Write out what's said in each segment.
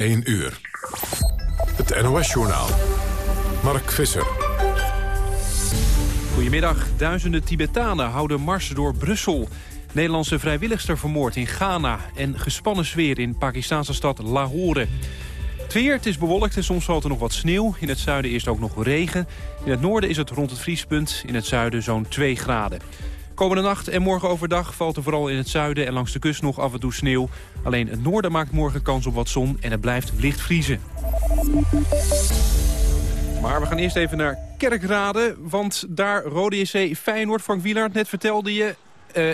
1 uur. Het NOS-journaal. Mark Visser. Goedemiddag. Duizenden Tibetanen houden mars door Brussel. Nederlandse vrijwilligster vermoord in Ghana... en gespannen sfeer in Pakistanse stad Lahore. Het weer, het is bewolkt en soms valt er nog wat sneeuw. In het zuiden het ook nog regen. In het noorden is het rond het vriespunt. In het zuiden zo'n 2 graden. Komende nacht en morgen overdag valt er vooral in het zuiden en langs de kust nog af en toe sneeuw. Alleen het noorden maakt morgen kans op wat zon en het blijft licht vriezen. Maar we gaan eerst even naar Kerkrade, want daar Rode JC Feyenoord, Frank Wielaert, net vertelde je... Uh,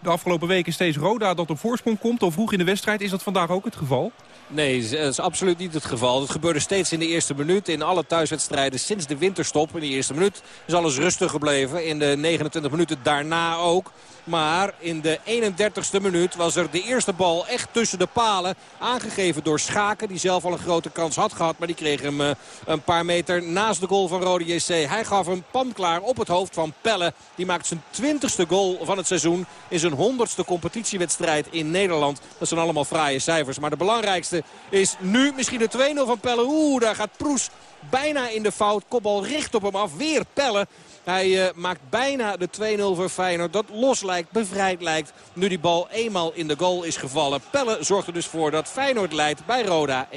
de afgelopen weken steeds Roda dat op voorsprong komt, of vroeg in de wedstrijd. Is dat vandaag ook het geval? Nee, dat is absoluut niet het geval. Het gebeurde steeds in de eerste minuut. In alle thuiswedstrijden sinds de winterstop. In de eerste minuut is alles rustig gebleven. In de 29 minuten daarna ook. Maar in de 31ste minuut was er de eerste bal echt tussen de palen. Aangegeven door Schaken. Die zelf al een grote kans had gehad. Maar die kreeg hem uh, een paar meter naast de goal van Rode JC. Hij gaf hem pamklaar op het hoofd van Pelle. Die maakt zijn 20ste goal van het seizoen. In zijn 100ste competitiewedstrijd in Nederland. Dat zijn allemaal fraaie cijfers. Maar de belangrijkste is nu misschien de 2-0 van Pelle. Oeh, daar gaat Proes bijna in de fout. Kopbal richt op hem af. Weer Pelle. Hij uh, maakt bijna de 2-0 voor Feyenoord. Dat los lijkt, bevrijd lijkt. Nu die bal eenmaal in de goal is gevallen. Pelle zorgt er dus voor dat Feyenoord leidt bij Roda 1-0.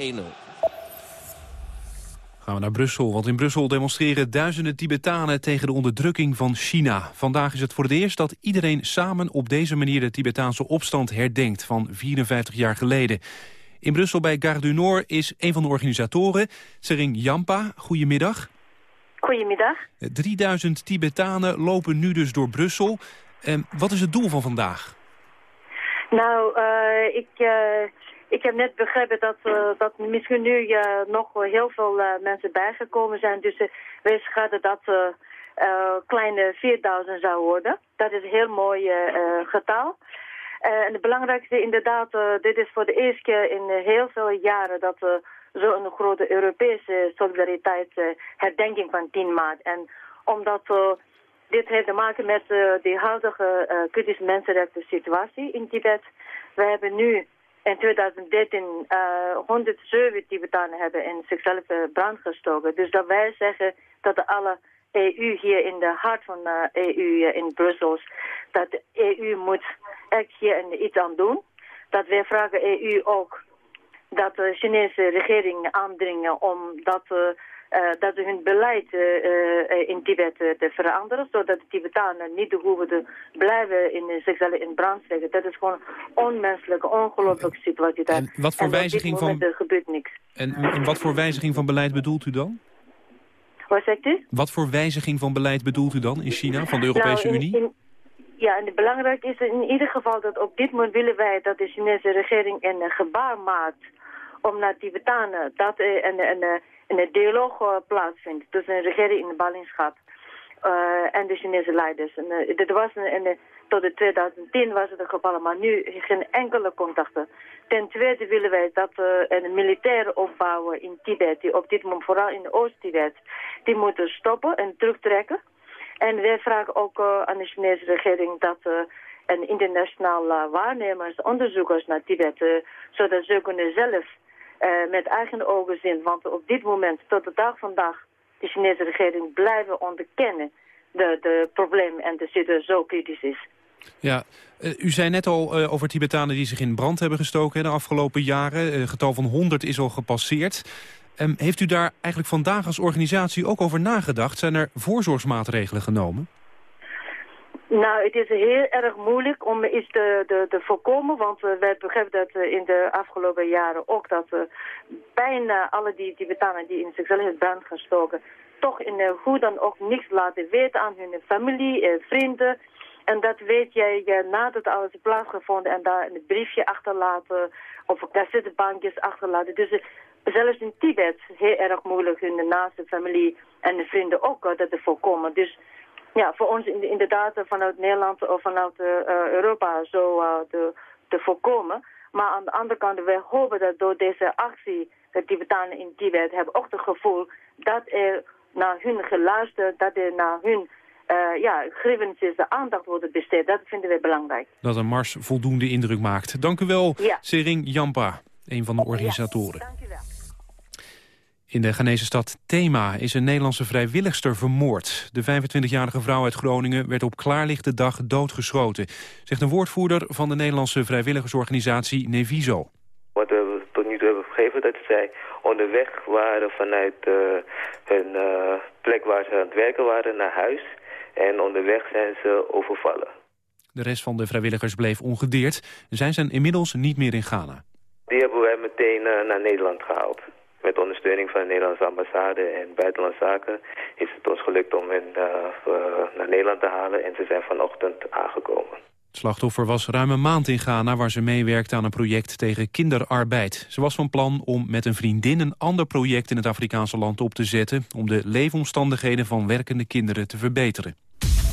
Gaan we naar Brussel, want in Brussel demonstreren duizenden Tibetanen tegen de onderdrukking van China. Vandaag is het voor het eerst dat iedereen samen op deze manier de Tibetaanse opstand herdenkt van 54 jaar geleden. In Brussel bij Gare du is een van de organisatoren, Sering Jampa. Goedemiddag. Goedemiddag. 3000 Tibetanen lopen nu dus door Brussel. En wat is het doel van vandaag? Nou, uh, ik, uh, ik heb net begrepen dat, uh, dat misschien nu nog heel veel mensen bijgekomen zijn. Dus wij schatten dat kleine 4000 zou worden. Dat is een heel mooi getal. en het belangrijkste inderdaad, dit is voor de eerste keer in heel veel jaren dat zo'n grote Europese solidariteitsherdenking van 10 maart. En omdat uh, dit heeft te maken met uh, de huidige uh, kritische mensenrechten situatie in Tibet. We hebben nu in 2013 uh, 107 Tibetanen hebben in zichzelf brand gestoken. Dus dat wij zeggen dat alle EU hier in de hart van de EU in Brussel, dat de EU moet echt hier iets aan doen. Dat wij vragen EU ook dat de Chinese regering aandringen om dat, uh, dat hun beleid uh, in Tibet te veranderen, zodat de Tibetanen niet hoeven te blijven in zichzelf in brand steken. Dat is gewoon een onmenselijke, ongelooflijke situatie. En wat voor wijziging van... Er gebeurt niks. En, en wat voor wijziging van beleid bedoelt u dan? Wat zegt u? Wat voor wijziging van beleid bedoelt u dan in China, van de Europese nou, Unie? In, ja, en belangrijk is in ieder geval dat op dit moment willen wij dat de Chinese regering een gebaar maakt om naar Tibetanen dat er een, een, een dialoog uh, plaatsvindt tussen de regering in de ballingschap uh, en de Chinese leiders. En, uh, was een, een, tot de 2010 was het een geval, maar nu geen enkele contacten. Ten tweede willen wij dat uh, een militaire opbouw in Tibet, die op dit moment vooral in Oost-Tibet, die moeten stoppen en terugtrekken. En wij vragen ook aan de Chinese regering dat een internationaal waarnemers, onderzoekers naar Tibet, zodat ze kunnen zelf met eigen ogen zien. Want op dit moment, tot de dag vandaag, de Chinese regering blijven onderkennen de, de problemen en de situatie zo kritisch is. Ja, u zei net al over Tibetanen die zich in brand hebben gestoken de afgelopen jaren. Het getal van 100 is al gepasseerd. Um, heeft u daar eigenlijk vandaag als organisatie ook over nagedacht? Zijn er voorzorgsmaatregelen genomen? Nou, het is heel erg moeilijk om iets te, te, voorkomen, want uh, wij begrepen dat uh, in de afgelopen jaren ook dat uh, bijna alle die Tibetanen die in in brand gestoken, toch in hoe dan ook niks laten weten aan hun familie, uh, vrienden. En dat weet jij nadat alles plaatsgevonden en daar een briefje achterlaten of cassettebankjes achterlaten. Dus zelfs in Tibet heel erg moeilijk hun naaste familie en de vrienden ook dat te voorkomen. Dus ja, voor ons inderdaad vanuit Nederland of vanuit uh, Europa zo te, te voorkomen. Maar aan de andere kant, wij hopen dat door deze actie, de Tibetanen in Tibet hebben ook het gevoel dat er naar hun geluisterd, dat er naar hun uh, ja, grievances de aandacht wordt besteed. Dat vinden we belangrijk. Dat een mars voldoende indruk maakt. Dank u wel, ja. Sering Jampa, een van de organisatoren. Ja, dank u wel. In de Ghanese stad Thema is een Nederlandse vrijwilligster vermoord. De 25-jarige vrouw uit Groningen werd op klaarlichte dag doodgeschoten... zegt een woordvoerder van de Nederlandse vrijwilligersorganisatie Neviso. Wat we tot nu toe hebben gegeven dat zij onderweg waren vanuit uh, hun uh, plek waar ze aan het werken waren naar huis. En onderweg zijn ze overvallen. De rest van de vrijwilligers bleef ongedeerd. Zij zijn inmiddels niet meer in Ghana. Die hebben wij meteen uh, naar Nederland gehaald. Met ondersteuning van de Nederlandse ambassade en Buitenlandse Zaken is het ons gelukt om hen uh, naar Nederland te halen en ze zijn vanochtend aangekomen. Het slachtoffer was ruim een maand in Ghana waar ze meewerkte aan een project tegen kinderarbeid. Ze was van plan om met een vriendin een ander project in het Afrikaanse land op te zetten... om de leefomstandigheden van werkende kinderen te verbeteren.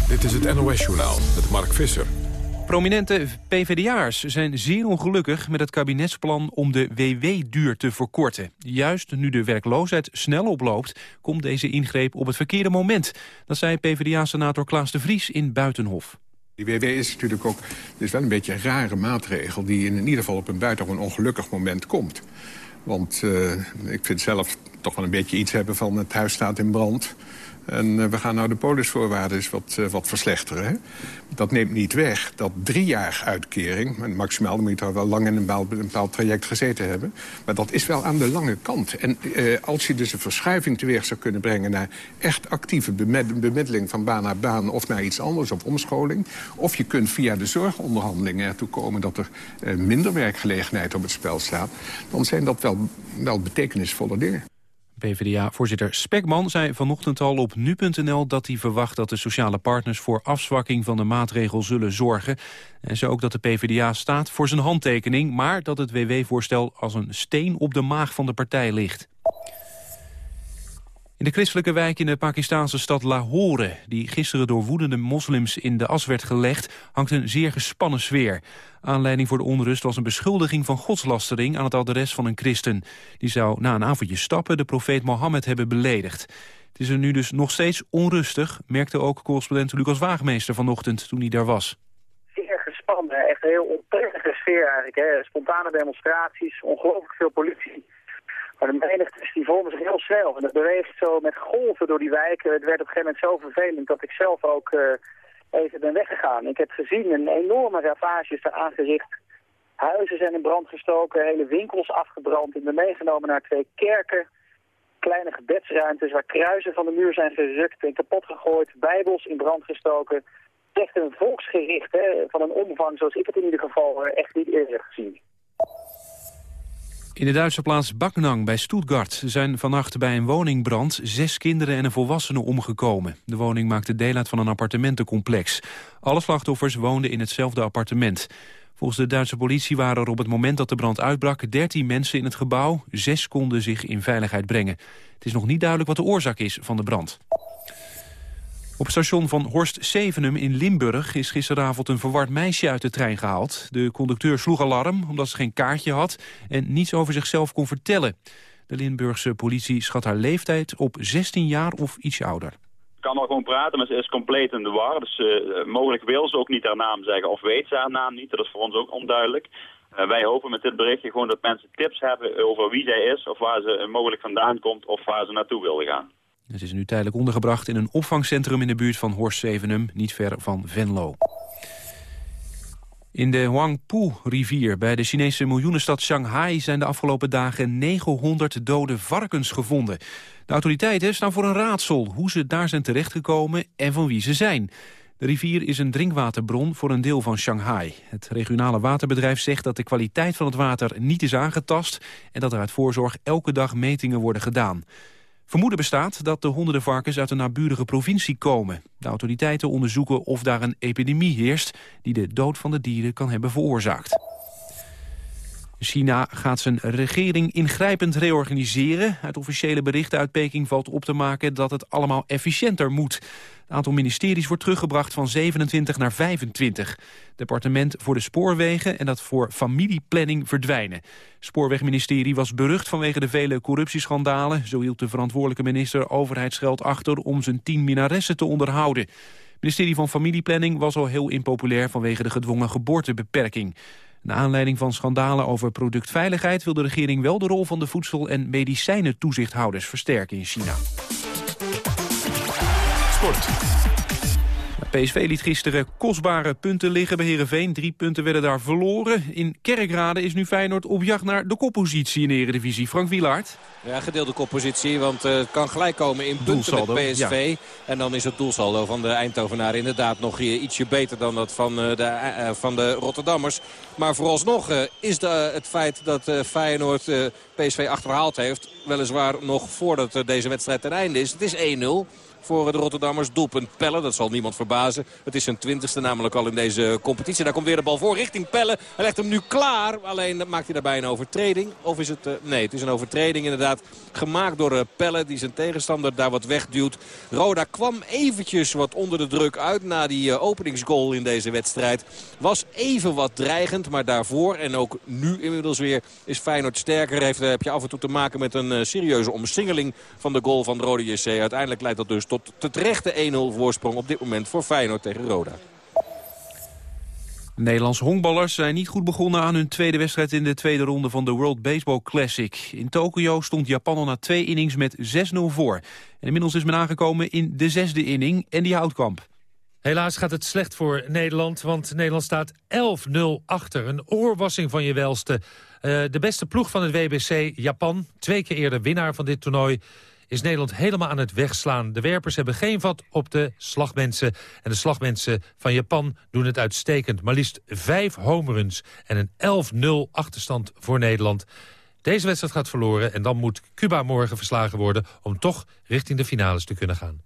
Dit is het NOS-journaal met Mark Visser. Prominente PvdA'ers zijn zeer ongelukkig met het kabinetsplan om de WW-duur te verkorten. Juist nu de werkloosheid snel oploopt, komt deze ingreep op het verkeerde moment. Dat zei PvdA-senator Klaas de Vries in Buitenhof. Die WW is natuurlijk ook is wel een beetje een rare maatregel... die in ieder geval op een buitengewoon ongelukkig moment komt. Want uh, ik vind zelf toch wel een beetje iets hebben van het huis staat in brand... En eh, we gaan nou de polisvoorwaarden wat, uh, wat verslechteren. Hè? Dat neemt niet weg dat drie jaar uitkering... maximaal moet je wel lang in een bepaald, een bepaald, traject gezeten hebben... maar dat is wel aan de lange kant. En uh, als je dus een verschuiving teweeg zou kunnen brengen... naar echt actieve bemiddeling van baan naar baan of naar iets anders... of omscholing, of je kunt via de zorgonderhandelingen ertoe komen... dat er minder werkgelegenheid op het spel staat... dan zijn dat wel, wel betekenisvolle dingen. PvdA-voorzitter Spekman zei vanochtend al op nu.nl dat hij verwacht dat de sociale partners voor afzwakking van de maatregel zullen zorgen. En zei ook dat de PvdA staat voor zijn handtekening, maar dat het WW-voorstel als een steen op de maag van de partij ligt. In de christelijke wijk in de Pakistanse stad Lahore... die gisteren door woedende moslims in de as werd gelegd... hangt een zeer gespannen sfeer. Aanleiding voor de onrust was een beschuldiging van godslastering... aan het adres van een christen. Die zou na een avondje stappen de profeet Mohammed hebben beledigd. Het is er nu dus nog steeds onrustig... merkte ook correspondent Lucas Waagmeester vanochtend toen hij daar was. Zeer gespannen, echt een heel onprettige sfeer eigenlijk. Hè. Spontane demonstraties, ongelooflijk veel politie... Maar de menigte die vormen zich heel snel. En het beweegt zo met golven door die wijken. Het werd op een gegeven moment zo vervelend dat ik zelf ook uh, even ben weggegaan. Ik heb gezien een enorme ravage is daar aangericht. Huizen zijn in brand gestoken, hele winkels afgebrand. Ik ben meegenomen naar twee kerken. Kleine gebedsruimtes waar kruisen van de muur zijn gerukt en kapot gegooid. Bijbels in brand gestoken. Echt een volksgericht hè, van een omvang zoals ik het in ieder geval eh, echt niet eerder gezien. In de Duitse plaats Backnang bij Stuttgart zijn vannacht bij een woningbrand zes kinderen en een volwassene omgekomen. De woning maakte deel uit van een appartementencomplex. Alle slachtoffers woonden in hetzelfde appartement. Volgens de Duitse politie waren er op het moment dat de brand uitbrak 13 mensen in het gebouw. Zes konden zich in veiligheid brengen. Het is nog niet duidelijk wat de oorzaak is van de brand. Op station van Horst Zevenum in Limburg is gisteravond een verward meisje uit de trein gehaald. De conducteur sloeg alarm omdat ze geen kaartje had en niets over zichzelf kon vertellen. De Limburgse politie schat haar leeftijd op 16 jaar of iets ouder. Ik kan al gewoon praten, maar ze is compleet in de war. Dus uh, mogelijk wil ze ook niet haar naam zeggen of weet ze haar naam niet. Dat is voor ons ook onduidelijk. Uh, wij hopen met dit berichtje gewoon dat mensen tips hebben over wie zij is... of waar ze mogelijk vandaan komt of waar ze naartoe wilde gaan. Het is nu tijdelijk ondergebracht in een opvangcentrum in de buurt van Horst Zevenum, niet ver van Venlo. In de Huangpu-rivier bij de Chinese miljoenenstad Shanghai... zijn de afgelopen dagen 900 dode varkens gevonden. De autoriteiten staan voor een raadsel hoe ze daar zijn terechtgekomen en van wie ze zijn. De rivier is een drinkwaterbron voor een deel van Shanghai. Het regionale waterbedrijf zegt dat de kwaliteit van het water niet is aangetast... en dat er uit voorzorg elke dag metingen worden gedaan. Vermoeden bestaat dat de honderden varkens uit een naburige provincie komen. De autoriteiten onderzoeken of daar een epidemie heerst... die de dood van de dieren kan hebben veroorzaakt. China gaat zijn regering ingrijpend reorganiseren. Uit officiële berichten uit Peking valt op te maken dat het allemaal efficiënter moet. Het aantal ministeries wordt teruggebracht van 27 naar 25. Departement voor de spoorwegen en dat voor familieplanning verdwijnen. Spoorwegministerie was berucht vanwege de vele corruptieschandalen. Zo hield de verantwoordelijke minister overheidsgeld achter om zijn tien minaressen te onderhouden. Het ministerie van Familieplanning was al heel impopulair vanwege de gedwongen geboortebeperking. Na aanleiding van schandalen over productveiligheid... wil de regering wel de rol van de voedsel- en medicijnentoezichthouders versterken in China. Sport. PSV liet gisteren kostbare punten liggen bij Heerenveen. Drie punten werden daar verloren. In Kerkrade is nu Feyenoord op jacht naar de koppositie in de Eredivisie. Frank Wielaert. Ja, gedeelde koppositie, want uh, het kan gelijk komen in punten met PSV. En dan is het doelsaldo van de Eindhovenaar inderdaad nog ietsje beter dan dat van, uh, de, uh, van de Rotterdammers. Maar vooralsnog is de, het feit dat Feyenoord PSV achterhaald heeft... weliswaar nog voordat deze wedstrijd ten einde is. Het is 1-0 voor de Rotterdammers. Doelpunt Pelle, dat zal niemand verbazen. Het is zijn twintigste namelijk al in deze competitie. Daar komt weer de bal voor richting Pelle. Hij legt hem nu klaar, alleen maakt hij daarbij een overtreding. Of is het... Uh, nee, het is een overtreding inderdaad gemaakt door uh, Pelle die zijn tegenstander daar wat wegduwt. Roda kwam eventjes wat onder de druk uit na die uh, openingsgoal in deze wedstrijd. Was even wat dreigend, maar daarvoor en ook nu inmiddels weer is Feyenoord sterker. Heeft, heb je af en toe te maken met een serieuze omsingeling van de goal van de Rode JC. Uiteindelijk leidt dat dus tot de terechte 1-0 voorsprong op dit moment voor Feyenoord tegen Roda. Nederlandse honkballers zijn niet goed begonnen aan hun tweede wedstrijd in de tweede ronde van de World Baseball Classic. In Tokio stond Japan al na twee innings met 6-0 voor. En inmiddels is men aangekomen in de zesde inning en die houtkamp. Helaas gaat het slecht voor Nederland, want Nederland staat 11-0 achter. Een oorwassing van je welste. Uh, de beste ploeg van het WBC, Japan, twee keer eerder winnaar van dit toernooi is Nederland helemaal aan het wegslaan. De werpers hebben geen vat op de slagmensen. En de slagmensen van Japan doen het uitstekend. Maar liefst vijf homeruns en een 11-0 achterstand voor Nederland. Deze wedstrijd gaat verloren en dan moet Cuba morgen verslagen worden... om toch richting de finales te kunnen gaan.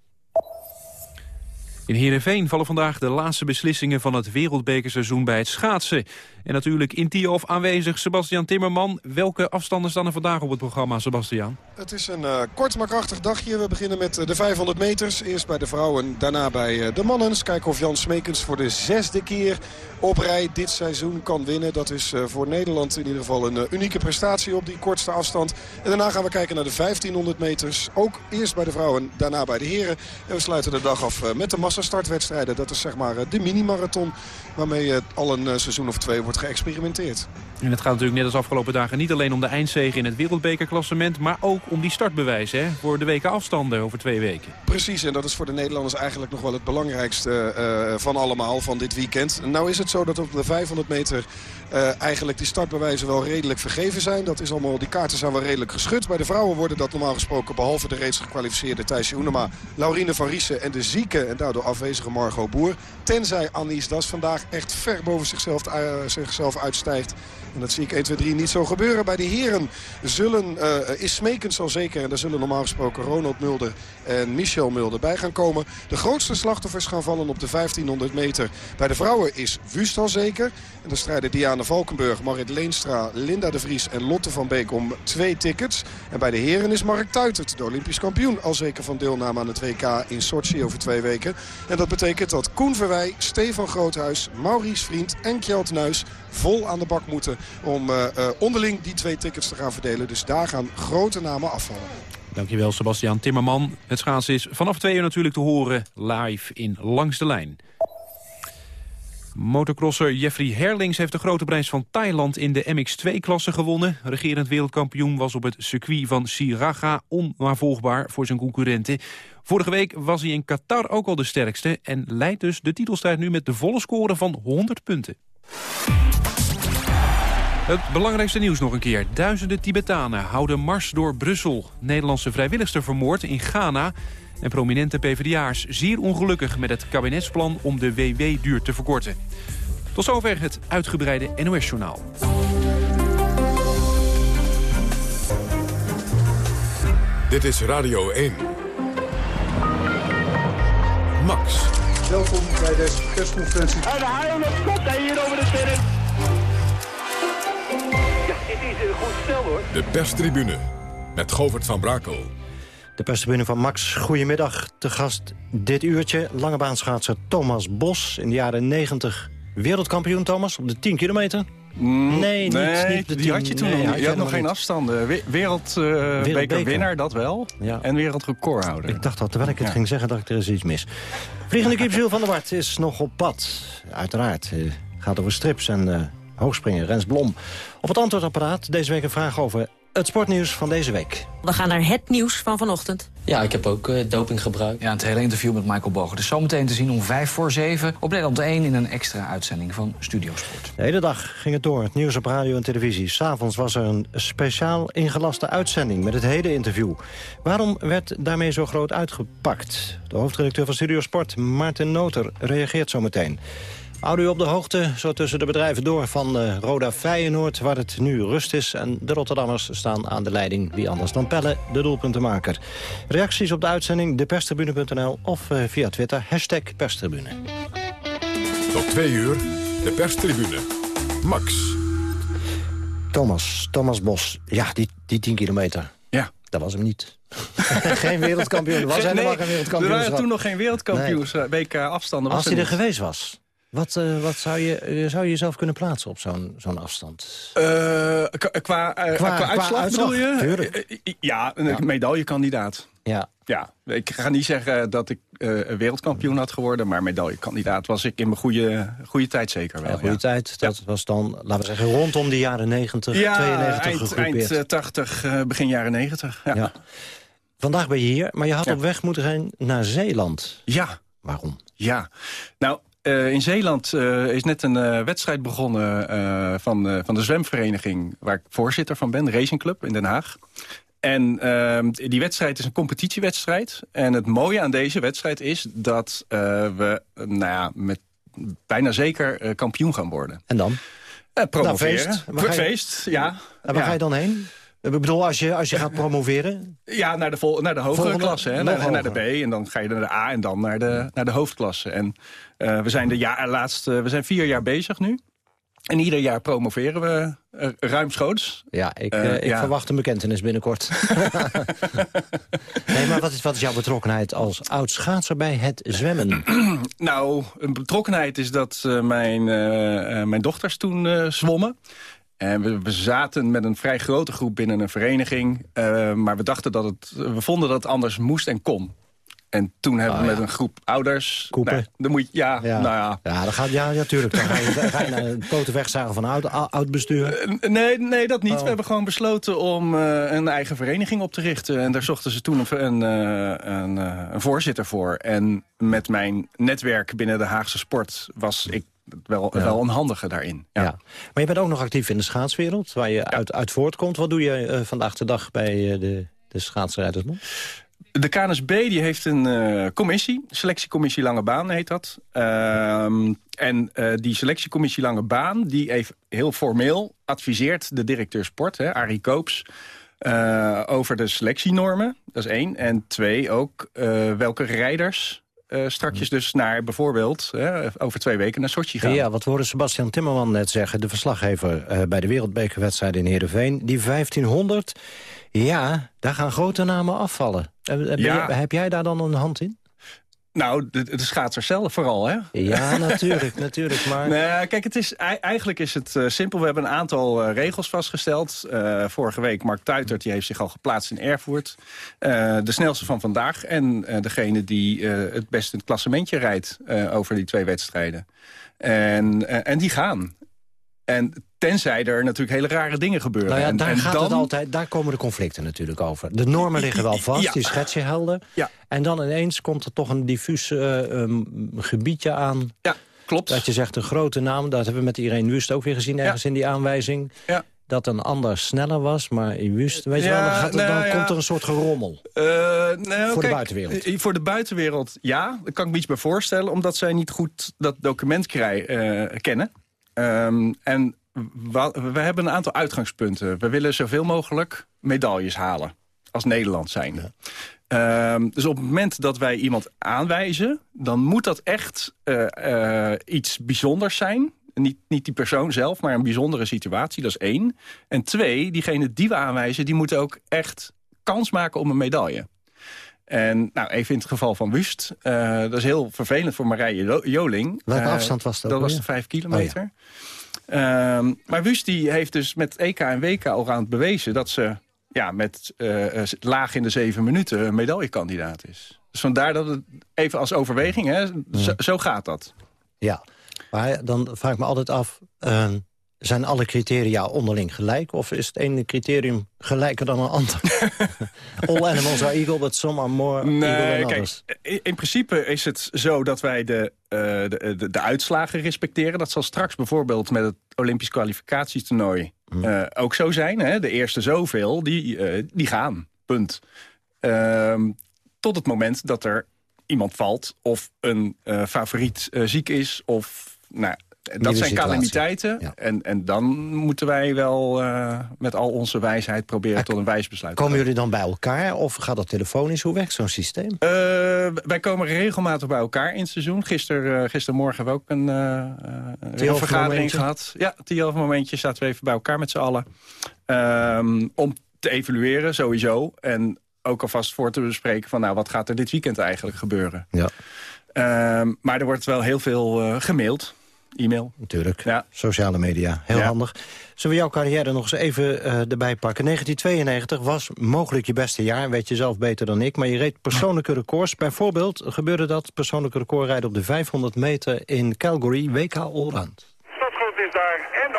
In Heerenveen vallen vandaag de laatste beslissingen van het wereldbekerseizoen bij het schaatsen. En natuurlijk in Tiof aanwezig Sebastian Timmerman. Welke afstanden staan er vandaag op het programma, Sebastian? Het is een uh, kort maar krachtig dagje. We beginnen met uh, de 500 meters. Eerst bij de vrouwen, daarna bij uh, de mannen. Kijken of Jan Smekens voor de zesde keer op rij dit seizoen kan winnen. Dat is voor Nederland in ieder geval een unieke prestatie op die kortste afstand. En daarna gaan we kijken naar de 1500 meters. Ook eerst bij de vrouwen, daarna bij de heren. En we sluiten de dag af met de massastartwedstrijden. Dat is zeg maar de mini-marathon waarmee al een seizoen of twee wordt geëxperimenteerd. En het gaat natuurlijk net als afgelopen dagen niet alleen om de eindzege in het wereldbekerklassement... maar ook om die startbewijs hè, voor de weken afstanden over twee weken. Precies, en dat is voor de Nederlanders eigenlijk nog wel het belangrijkste uh, van allemaal van dit weekend. Nou is het zo dat op de 500 meter uh, eigenlijk die startbewijzen wel redelijk vergeven zijn. Dat is allemaal, die kaarten zijn wel redelijk geschud. Bij de vrouwen worden dat normaal gesproken behalve de reeds gekwalificeerde Thijsje Oenema... Laurine van Riesen en de zieke en daardoor afwezige Margot Boer. Tenzij Annies Das vandaag echt ver boven zichzelf, uh, zichzelf uitstijgt. En dat zie ik 1, 2, 3 niet zo gebeuren. Bij de heren zullen, uh, is Smekens al zeker. En daar zullen normaal gesproken Ronald Mulder en Michel Mulder bij gaan komen. De grootste slachtoffers gaan vallen op de 1500 meter. Bij de vrouwen is Wust al zeker. En dan strijden Diana Valkenburg, Marit Leenstra, Linda de Vries en Lotte van Beek om twee tickets. En bij de heren is Mark Tuitert, de Olympisch kampioen, al zeker van deelname aan het WK in Sochi over twee weken. En dat betekent dat Koen Verwij, Stefan Groothuis, Maurice Vriend en Kjeld Nuis vol aan de bak moeten om uh, uh, onderling die twee tickets te gaan verdelen. Dus daar gaan grote namen afvallen. Dankjewel Sebastian Timmerman. Het schaatsen is vanaf twee uur natuurlijk te horen live in Langs de Lijn. Motocrosser Jeffrey Herlings heeft de grote prijs van Thailand in de MX2-klasse gewonnen. Regerend wereldkampioen was op het circuit van Siraga onnavolgbaar voor zijn concurrenten. Vorige week was hij in Qatar ook al de sterkste en leidt dus de titelstrijd nu met de volle score van 100 punten. Het belangrijkste nieuws nog een keer. Duizenden Tibetanen houden mars door Brussel. Nederlandse vrijwilligster vermoord in Ghana. En prominente PvdA'ers zeer ongelukkig met het kabinetsplan om de WW-duur te verkorten. Tot zover het uitgebreide NOS-journaal. Dit is Radio 1. Max. Welkom bij deze persconferentie. En de haal komt hier over de terrein. Ja, dit is een goed stel hoor. De perstribune met Govert van Brakel. De perstribune van Max, goedemiddag. Te gast dit uurtje, langebaanschaatser Thomas Bos. In de jaren 90 wereldkampioen, Thomas, op de 10 kilometer. Mm, nee, niet, nee, niet de die had je toen nee, nog had Je had nog geen niet. afstanden. We- Wereldbekerwinnaar, dat wel. Ja. En wereldrecordhouder. Ik dacht al, terwijl ik het Ja. ging zeggen, dacht ik, er is iets mis. Vliegende kip Jules van der Wart is nog op pad. Uiteraard. eh, gaat over strips en eh, hoogspringer Rens Blom. Op het antwoordapparaat deze week een vraag over het sportnieuws van deze week. We gaan naar het nieuws van vanochtend. Ja, ik heb ook uh, doping gebruikt. Ja, het hele interview met Michael Bogen. Dus zometeen te zien om vijf voor zeven op Nederland 1... in een extra uitzending van Studiosport. De hele dag ging het door, het nieuws op radio en televisie. S'avonds was er een speciaal ingelaste uitzending met het hele interview. Waarom werd daarmee zo groot uitgepakt? De hoofdredacteur van Studiosport, Maarten Noter, reageert zometeen. Houd u op de hoogte, zo tussen de bedrijven door van uh, Roda Feyenoord... waar het nu rust is en de Rotterdammers staan aan de leiding. Wie anders dan Pelle, de doelpuntenmaker. Reacties op de uitzending deperstribune.nl of uh, via Twitter, hashtag perstribune. Tot twee uur, de perstribune. Max. Thomas, Thomas Bos. Ja, die, die 10 kilometer. Ja. Dat was hem niet. geen wereldkampioen. Er was helemaal geen wereldkampioen. Er waren toen nog geen wereldkampioens. Nee. WK afstanden. Als hij er geweest was. Wat, uh, wat zou, je, uh, zou je jezelf kunnen plaatsen op zo'n zo'n afstand? Uh, qua, qua, qua, uitslag, uitslag bedoel je? ja, een ja. medaillekandidaat. Ja. ja. Ik ga niet zeggen dat ik wereldkampioen had geworden... maar medaillekandidaat was ik in mijn goede, goede tijd zeker wel. Ja, goede tijd, dat was dan, laten we zeggen, rondom de jaren 90, ja, 92 eind, eind 80, begin jaren 90. Ja. Vandaag ben je hier, maar je had op weg moeten zijn naar Zeeland. Ja. Waarom? Ja, nou, uh, in Zeeland uh, is net een uh, wedstrijd begonnen van, van de zwemvereniging... waar ik voorzitter van ben, Racing Club in Den Haag. En ehm, die wedstrijd is een competitiewedstrijd. En het mooie aan deze wedstrijd is dat we nou ja, met bijna zeker kampioen gaan worden. En dan? promoveren. Nou, feest. Voor feest, ja. En waar ja. ga je dan heen? Ik bedoel, als je, als je gaat promoveren? Ja, naar de, vol, naar de hogere Volgende, klasse. Hè? Naar, naar, de B en dan ga je naar de A en dan naar de, naar de hoofdklasse. En uh, we, zijn de ja, laatste, we zijn vier jaar bezig nu. En ieder jaar promoveren we uh, ruimschoots. Ja, ik, uh, ik ja. verwacht een bekentenis binnenkort. nee, maar wat is, wat is jouw betrokkenheid als oud-schaatser bij het zwemmen? nou, een betrokkenheid is dat mijn, mijn dochters toen zwommen. En we, we, zaten met een vrij grote groep binnen een vereniging. Uh, maar we dachten dat het, we vonden dat het anders moest en kon. En toen hebben we oh, ja. met een groep ouders... Koepen? Nou, dan moet je, ja, ja, nou ja. Ja, dan gaat, ja, natuurlijk. Dan ga je, ga je poten wegzagen van oud, oud bestuur. Uh, nee, nee, dat niet. Oh. We hebben gewoon besloten om uh, een eigen vereniging op te richten. En daar zochten ze toen een, een, een, een voorzitter voor. En met mijn netwerk binnen de Haagse sport was ik wel, wel een handige daarin. Ja. Maar je bent ook nog actief in de schaatswereld, waar je uit, uit voortkomt. Wat doe je uh, vandaag de dag bij uh, de, de schaatsrijdersbond? De KNSB die heeft een uh, commissie, selectiecommissie Lange Baan heet dat. Um, en die selectiecommissie Lange Baan, die heeft heel formeel adviseert de directeur sport, hè, Arie Koops... Over de selectienormen, dat is één. En twee, ook welke rijders uh, strakjes dus naar bijvoorbeeld uh, over twee weken naar Sochi gaan. Ja, wat hoorde Sebastian Timmerman net zeggen, de verslaggever uh, bij de wereldbekerwedstrijd in Heerenveen. Die 1500, ja, daar gaan grote namen afvallen. Ja. je, heb jij daar dan een hand in? Nou, de, de schaatsers zelf vooral, hè? Ja, natuurlijk, natuurlijk. Maar... Nee, kijk, het is, eigenlijk is het uh, simpel. We hebben een aantal uh, regels vastgesteld. Uh, vorige week, Mark Tuitert, die heeft zich al geplaatst in Erfurt. de snelste van vandaag. En degene die het best het klassementje rijdt over die twee wedstrijden. En, en die gaan. En tenzij er natuurlijk hele rare dingen gebeuren. Nou ja, en, daar, en gaat dan... het altijd, daar komen de conflicten natuurlijk over. De normen liggen wel vast, ja. die schets je helder. Ja. En dan ineens komt er toch een diffuus uh, um, gebiedje aan. Ja, klopt. Dat je zegt een grote naam, dat hebben we met Irene Wust ook weer gezien... ergens ja. in die aanwijzing. Ja. Dat een ander sneller was, maar in Wust... Weet je wel, dan, gaat dan nou, komt er een soort gerommel. Uh, nou, voor kijk, de buitenwereld. Voor de buitenwereld, ja. Daar kan ik me iets bij voorstellen. Omdat zij niet goed dat document uh, kennen. Um, en we hebben een aantal uitgangspunten. We willen zoveel mogelijk medailles halen. Als Nederland zijnde. Ja. Um, dus op het moment dat wij iemand aanwijzen... dan moet dat echt uh, uh, iets bijzonders zijn. Niet, niet die persoon zelf, maar een bijzondere situatie. Dat is één. En twee, diegene die we aanwijzen... die moeten ook echt kans maken om een medaille. En nou, even in het geval van Wust. Uh, dat is heel vervelend voor Marije Joling. Welke afstand was dat? Dat was de vijf kilometer. Oh, ja. Um, maar Wust die heeft dus met EK en WK al aan het bewezen... dat ze ja, met uh, laag in de zeven minuten een medaillekandidaat is. Dus vandaar dat het even als overweging, hè, zo, zo gaat dat. Ja, maar dan vraag ik me altijd af... Uh, Zijn alle criteria onderling gelijk? Of is het ene criterium gelijker dan een ander? All animals are equal, but some are more equal Nee, than kijk, others. in, in principe is het zo dat wij de, eh, de, de, de uitslagen respecteren. Dat zal straks bijvoorbeeld met het Olympisch kwalificatietoernooi Hmm. eh, ook zo zijn. Hè? De eerste zoveel, die, eh, die gaan. Punt. Ehm, tot het moment dat er iemand valt of een favoriet ziek is of... Nou, dat zijn calamiteiten. En, en dan moeten wij wel eh, met al onze wijsheid proberen tot een wijs besluit te Komen jullie dan bij elkaar of gaat dat telefonisch? Hoe werkt zo'n systeem? eh, wij komen regelmatig bij elkaar in het seizoen. Gister, eh, gistermorgen hebben we ook een, een vergadering gehad. Ja, tien over momentje zaten we even bij elkaar met z'n allen. Ehm, om te evalueren, sowieso. En ook alvast voor te bespreken van... nou, wat gaat er dit weekend eigenlijk gebeuren? Ja. Ehm, maar er wordt wel heel veel gemaild. E-mail. Natuurlijk. Ja. Sociale media. Heel Ja. handig. Zullen we jouw carrière nog eens even eh, erbij pakken? 1992 was mogelijk je beste jaar. Weet je zelf beter dan ik. Maar je reed persoonlijke records. Bijvoorbeeld gebeurde dat persoonlijke recordrijden op de 500 meter in Calgary. WK Allround. Stadsgoed is daar. En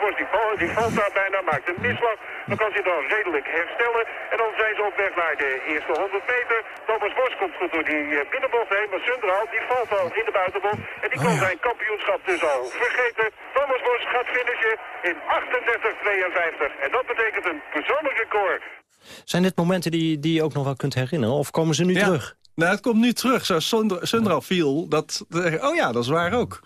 Bos die, val, die valt daar bijna, maakt een misslag. Dan kan hij dan redelijk herstellen. En dan zijn ze op weg naar de eerste 100 meter. Thomas Bos komt goed door die eh, binnenbocht heen. Maar Sunderhaal die valt al in de buitenbocht. En die kan zijn kampioenschap dus al vergeten. Thomas Bos gaat finishen in 38-52. En dat betekent een persoonlijk record. Zijn dit momenten die, die je ook nog wel kunt herinneren? Of komen ze nu Ja. terug? Nou, het komt nu terug. Zoals Sundra- Sundral viel, dat... Oh ja, dat is waar ook.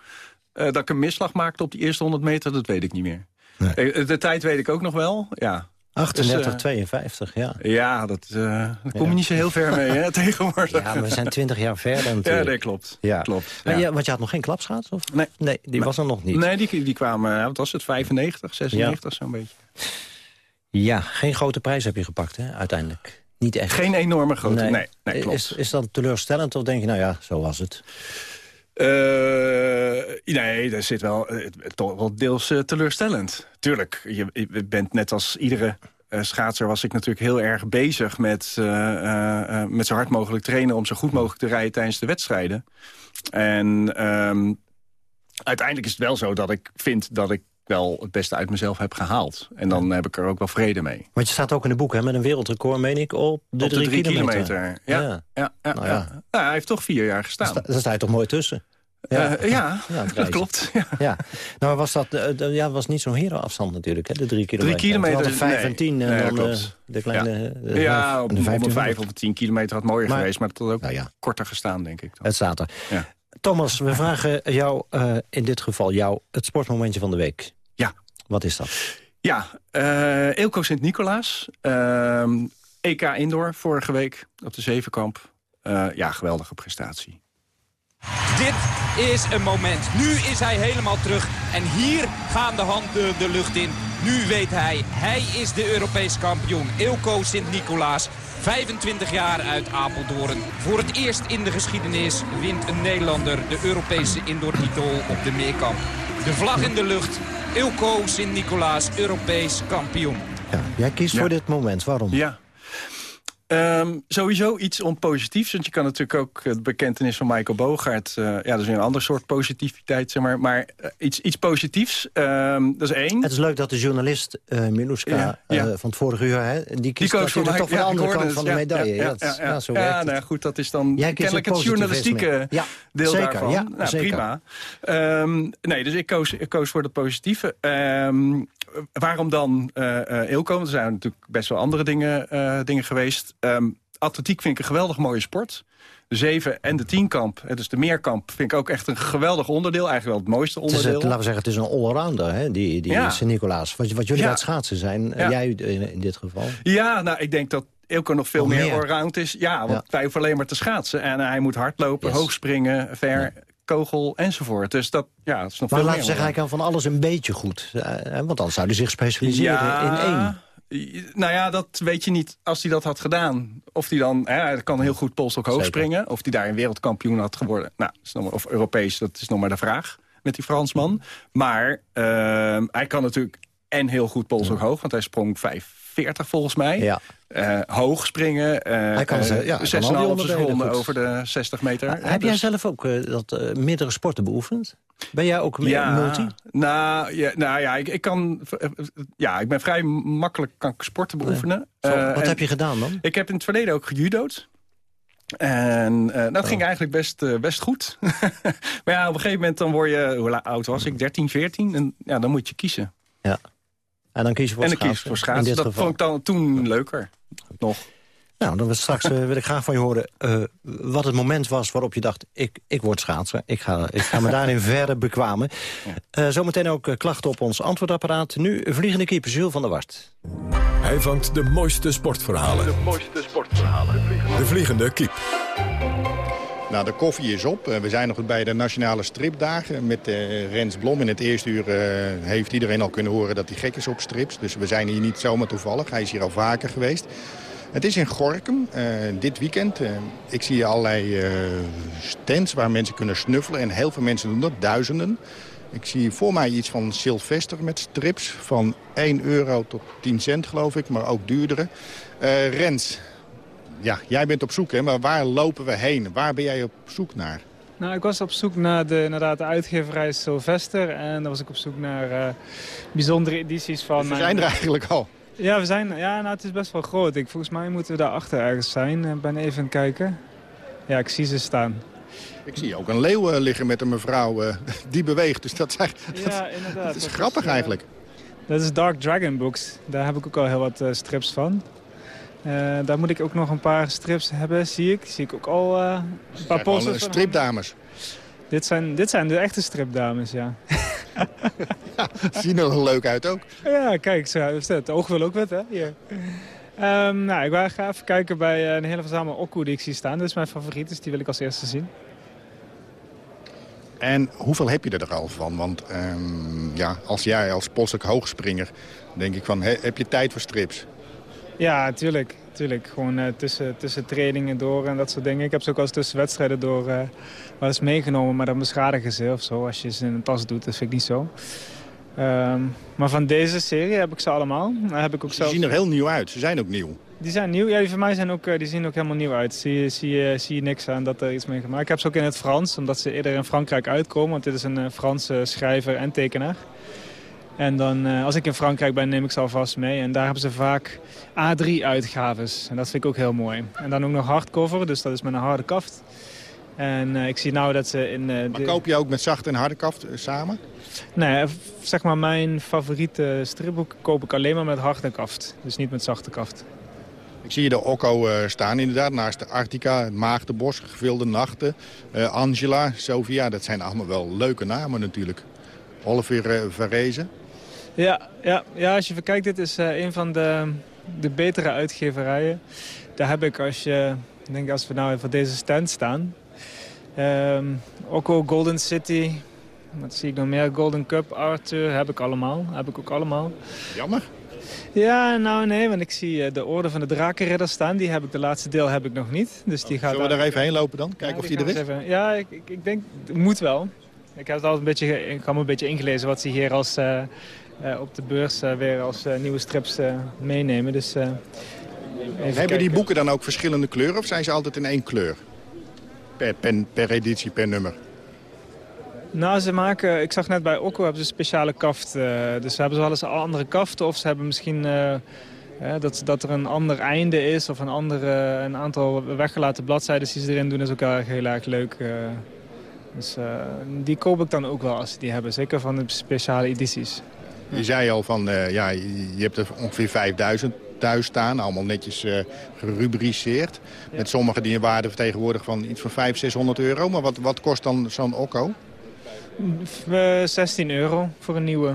Eh, dat ik een misslag maakte op die eerste 100 meter, dat weet ik niet meer. Eh, De tijd weet ik ook nog wel, ja. 38, Dus, eh, 52, ja. Ja, dat, eh daar kom je niet zo heel ver mee, hè, tegenwoordig. Ja, maar we zijn 20 jaar verder Ja, natuurlijk. dat klopt. Ja. klopt ja. ja, want je had nog geen klapschaats? Of? Nee. Nee, die was er nog niet. Nee, die, die kwamen, eh, wat was het, 95, 96, zo'n beetje. Ja, geen grote prijs heb je gepakt, hè, uiteindelijk. Niet echt. Geen enorme grote, nee, nee, klopt. Is, is dat teleurstellend of denk je, nou ja, zo was het? Eh, nee, daar zit wel, eh, toch wel deels eh, teleurstellend. Tuurlijk, je, bent net als iedere schaatser... was ik natuurlijk heel erg bezig met, met zo hard mogelijk trainen... om zo goed mogelijk te rijden tijdens de wedstrijden. En ehm, uiteindelijk is het wel zo dat ik vind dat ik wel het beste uit mezelf heb gehaald. En dan heb ik er ook wel vrede mee. Want je staat ook in de boek hè, met een wereldrecord, meen ik, op de, Op de drie, drie kilometer. kilometer. Ja, ja. Ja, ja, Nou ja. Ja, hij heeft toch vier jaar gestaan. Daar sta je toch mooi tussen? Ja, ja, het dat klopt. Ja. Ja. Nou was dat, eh, de- ja, was niet zo'n herenafstand natuurlijk, hè, de drie kilometer. kilometer, Het waren vijf nee. en tien en Nee, dat dan eh, de kleine... Ja, eh, de ja vijf op, de op 15 een vijf of tien kilometer had mooier Maar- geweest. Maar het had ook Nou ja. korter gestaan, denk ik. Dan. Het staat er. Thomas, we vragen jou, eh, in dit geval jou, het sportmomentje van de week. Ja. Wat is dat? Ja, eh Eelco Sint-Nicolaas. ehm, EK Indoor vorige week op de Zevenkamp. Eh, ja, geweldige prestatie. Dit is een moment. Nu is hij helemaal terug. En hier gaan de handen de lucht in. Nu weet hij, hij is de Europees kampioen. Eelco Sint-Nicolaas. 25 jaar uit Apeldoorn. Voor het eerst in de geschiedenis wint een Nederlander de Europese indoortitel op de meerkamp. De vlag in de lucht. Eelco Sint-Nicolaas, Europees kampioen. Ja, jij kiest Ja. voor dit moment. Waarom? Ja. Ehm, sowieso iets om positiefs. Want je kan natuurlijk ook het bekentenis van Michael Bogaert... eh, ja, dat is weer een ander soort positiviteit, zeg maar. Maar eh, iets, iets positiefs, ehm, dat is één. Het is leuk dat de journalist uh, Miluska Ja, ja. van het vorige uur... Hè, die kiest koos natuurlijk toch voor de andere kant van de medaille. Ja, Ja, zo werkt nou goed, dat is dan kennelijk het het journalistieke Ja, deel zeker, daarvan. ja, nou, zeker. prima. Ehm, nee, dus ik koos, ik koos voor het positieve. Waarom dan eh eh Eelco? Want er zijn natuurlijk best wel andere dingen, eh, dingen geweest. Ehm, atletiek vind ik een geweldig mooie sport. De zeven en de tienkamp, eh, dus de meerkamp, vind ik ook echt een geweldig onderdeel. Eigenlijk wel het mooiste Het is, onderdeel. het, laten we zeggen, het is een allrounder, hè, die, die Ja. Sint-Nicolaas. Wat, wat jullie Ja. bij het schaatsen zijn, Ja. jij in, in dit geval. Ja, nou, ik denk dat Eelco nog veel meer meer. allround is. Ja, want wij hoeven alleen maar te schaatsen. En hij moet hardlopen, Yes. hoog springen, ver, enzovoort. Dus dat, ja, dat is nog Maar veel laten we zeggen, hij kan van alles een beetje goed. Eh, want dan zou hij zich specialiseren in één. Nou ja, dat weet je niet als hij dat had gedaan. Of hij dan, hè, hij kan heel goed polstok hoog Zeker. springen. Of hij daar een wereldkampioen had geworden. Nou, of Europees, dat is nog maar de vraag met die Fransman. Maar ehm, hij kan natuurlijk en heel goed polstok hoog. Want hij sprong 40 volgens mij. Ja. Uh, hoog springen. Uh, hij kan ze, ja, 6,5 seconden over de 60 meter. Heb dus... jij zelf ook dat meerdere sporten beoefend? Ben jij ook ja, multi? Nou ja, nou ja ik, ik, kan. Ja, ik ben vrij makkelijk kan ik sporten beoefenen. Zo, wat heb je gedaan dan? Ik heb in het verleden ook gejudo'd. En uh, dat oh. ging eigenlijk best, uh, best goed. maar ja, op een gegeven moment dan word je... Hoe oud was ik? 13, 14? En ja, dan moet je kiezen. Ja. En dan kies je voor en dan kies je voor schaatsen. Dat geval. vond ik dan toen leuker. Nog. Nou, dan straks uh, wil ik graag van je horen uh, wat het moment was waarop je dacht... ik, ik word schaatser, ik ga, ik ga me daarin verder bekwamen. Uh, zometeen ook klachten op ons antwoordapparaat. Nu vliegende keeper Jules van der Wart. Hij vangt de mooiste sportverhalen. De mooiste sportverhalen. De vliegende kiep. Nou, de koffie is op. We zijn nog bij de Nationale Stripdagen met uh, Rens Blom. In het eerste uur uh, heeft iedereen al kunnen horen dat hij gek is op strips. Dus we zijn hier niet zomaar toevallig. Hij is hier al vaker geweest. Het is in Gorkum, dit weekend. Ik zie allerlei stands waar mensen kunnen snuffelen. En heel veel mensen doen dat, duizenden. Ik zie voor mij iets van Sylvester met strips. Van 1 euro tot 10 cent, geloof ik, maar ook duurdere. Rens, ja, jij bent op zoek, hè? Maar waar lopen we heen? Waar ben jij op zoek naar? Nou, ik was op zoek naar de, inderdaad, de uitgeverij Sylvester. En dan was ik op zoek naar bijzondere edities van... Dus we zijn er eigenlijk al. Ja, we zijn, ja nou, het is best wel groot. Ik, volgens mij moeten we daar achter ergens zijn. Ik ben even aan het kijken. Ja, ik zie ze staan. Ik zie ook een leeuw liggen met een mevrouw uh, die beweegt. Dus dat is, dat, ja, inderdaad, dat is dat grappig is, eigenlijk. Dat is Dark Dragon Books. Daar heb ik ook al heel wat strips van. Uh, daar moet ik ook nog een paar strips hebben, zie ik. Zie ik ook al een paar posters. stripdames. Dit zijn, dit zijn de echte stripdames, ja. ja, zien er leuk uit ook. Ja, kijk, zo, het oog wil ook wat, hè? Hier. Um, nou, ik ga even kijken bij een hele verzamel Okku die ik zie staan. Dit is mijn favoriet, dus die wil ik als eerste zien. En hoeveel heb je er al van? Want um, ja, als jij als Possek hoogspringer, denk ik van, he, heb je tijd voor strips? Ja, natuurlijk. Tuurlijk, gewoon uh, tussen, tussen trainingen door en dat soort dingen. Ik heb ze ook als tussen wedstrijden door uh, wel eens meegenomen, maar dan beschadigen ze of zo. Als je ze in een tas doet, dat vind ik niet zo. Um, maar van deze serie heb ik ze allemaal. heb ik ook ze zelf... zien er heel nieuw uit. Ze zijn ook nieuw. Die zijn nieuw. Ja, die van mij zijn ook, die zien ook helemaal nieuw uit. Zie, zie, zie je niks aan dat er iets mee gemaakt. Ik heb ze ook in het Frans, omdat ze eerder in Frankrijk uitkomen. Want dit is een Franse schrijver en tekenaar. En dan, uh, als ik in Frankrijk ben, neem ik ze alvast mee. En daar hebben ze vaak A3-uitgaves. En dat vind ik ook heel mooi. En dan ook nog hardcover, dus dat is met een harde kaft. En uh, ik zie nou dat ze in... Uh, maar koop je ook met zachte en harde kaft samen? Nee, zeg maar mijn favoriete stripboek koop ik alleen maar met harde kaft. Dus niet met zachte kaft. Ik zie je de Okko uh, staan inderdaad, naast de Arctica, het Maagdenbos, Gevilde Nachten, Angela, Sofia. Dat zijn allemaal wel leuke namen natuurlijk. Olivier uh, Verrezen. Ja, ja, ja, als je verkijkt, dit is uh, een van de, de betere uitgeverijen. Daar heb ik, als je, denk als we nou voor deze stand staan... Um, Okko, Golden City, wat zie ik nog meer? Golden Cup, Arthur, heb ik allemaal. Heb ik ook allemaal. Jammer. Ja, nou nee, want ik zie uh, de Orde van de Drakenridder staan. Die heb ik, de laatste deel heb ik nog niet. Dus die oh, gaat zullen we daar even heen lopen dan? Kijken ja, of die, die er is? Even, ja, ik, ik, ik denk, het moet wel. Ik heb het altijd een beetje, ik heb me een beetje ingelezen wat ze hier als, uh, op de beurs uh, weer als nieuwe strips meenemen. Dus, Hebben kijken. die boeken dan ook verschillende kleuren of zijn ze altijd in één kleur? Per, per, per editie, per nummer? Nou, ze maken, ik zag net bij Okko hebben ze een speciale kaft. dus ze hebben wel eens andere kaften of ze hebben misschien... dat, dat er een ander einde is of een, andere, een aantal weggelaten bladzijden die ze erin doen is ook heel, heel erg leuk. Dus die koop ik dan ook wel als ze die hebben. Zeker van de speciale edities. Je zei al van, uh, ja, je hebt er ongeveer 5000 thuis staan. Allemaal netjes uh, gerubriceerd. Ja. Met sommige die een waarde vertegenwoordigen van iets van 500, 600 euro. Maar wat, wat kost dan zo'n Okko? 16 euro voor een nieuwe.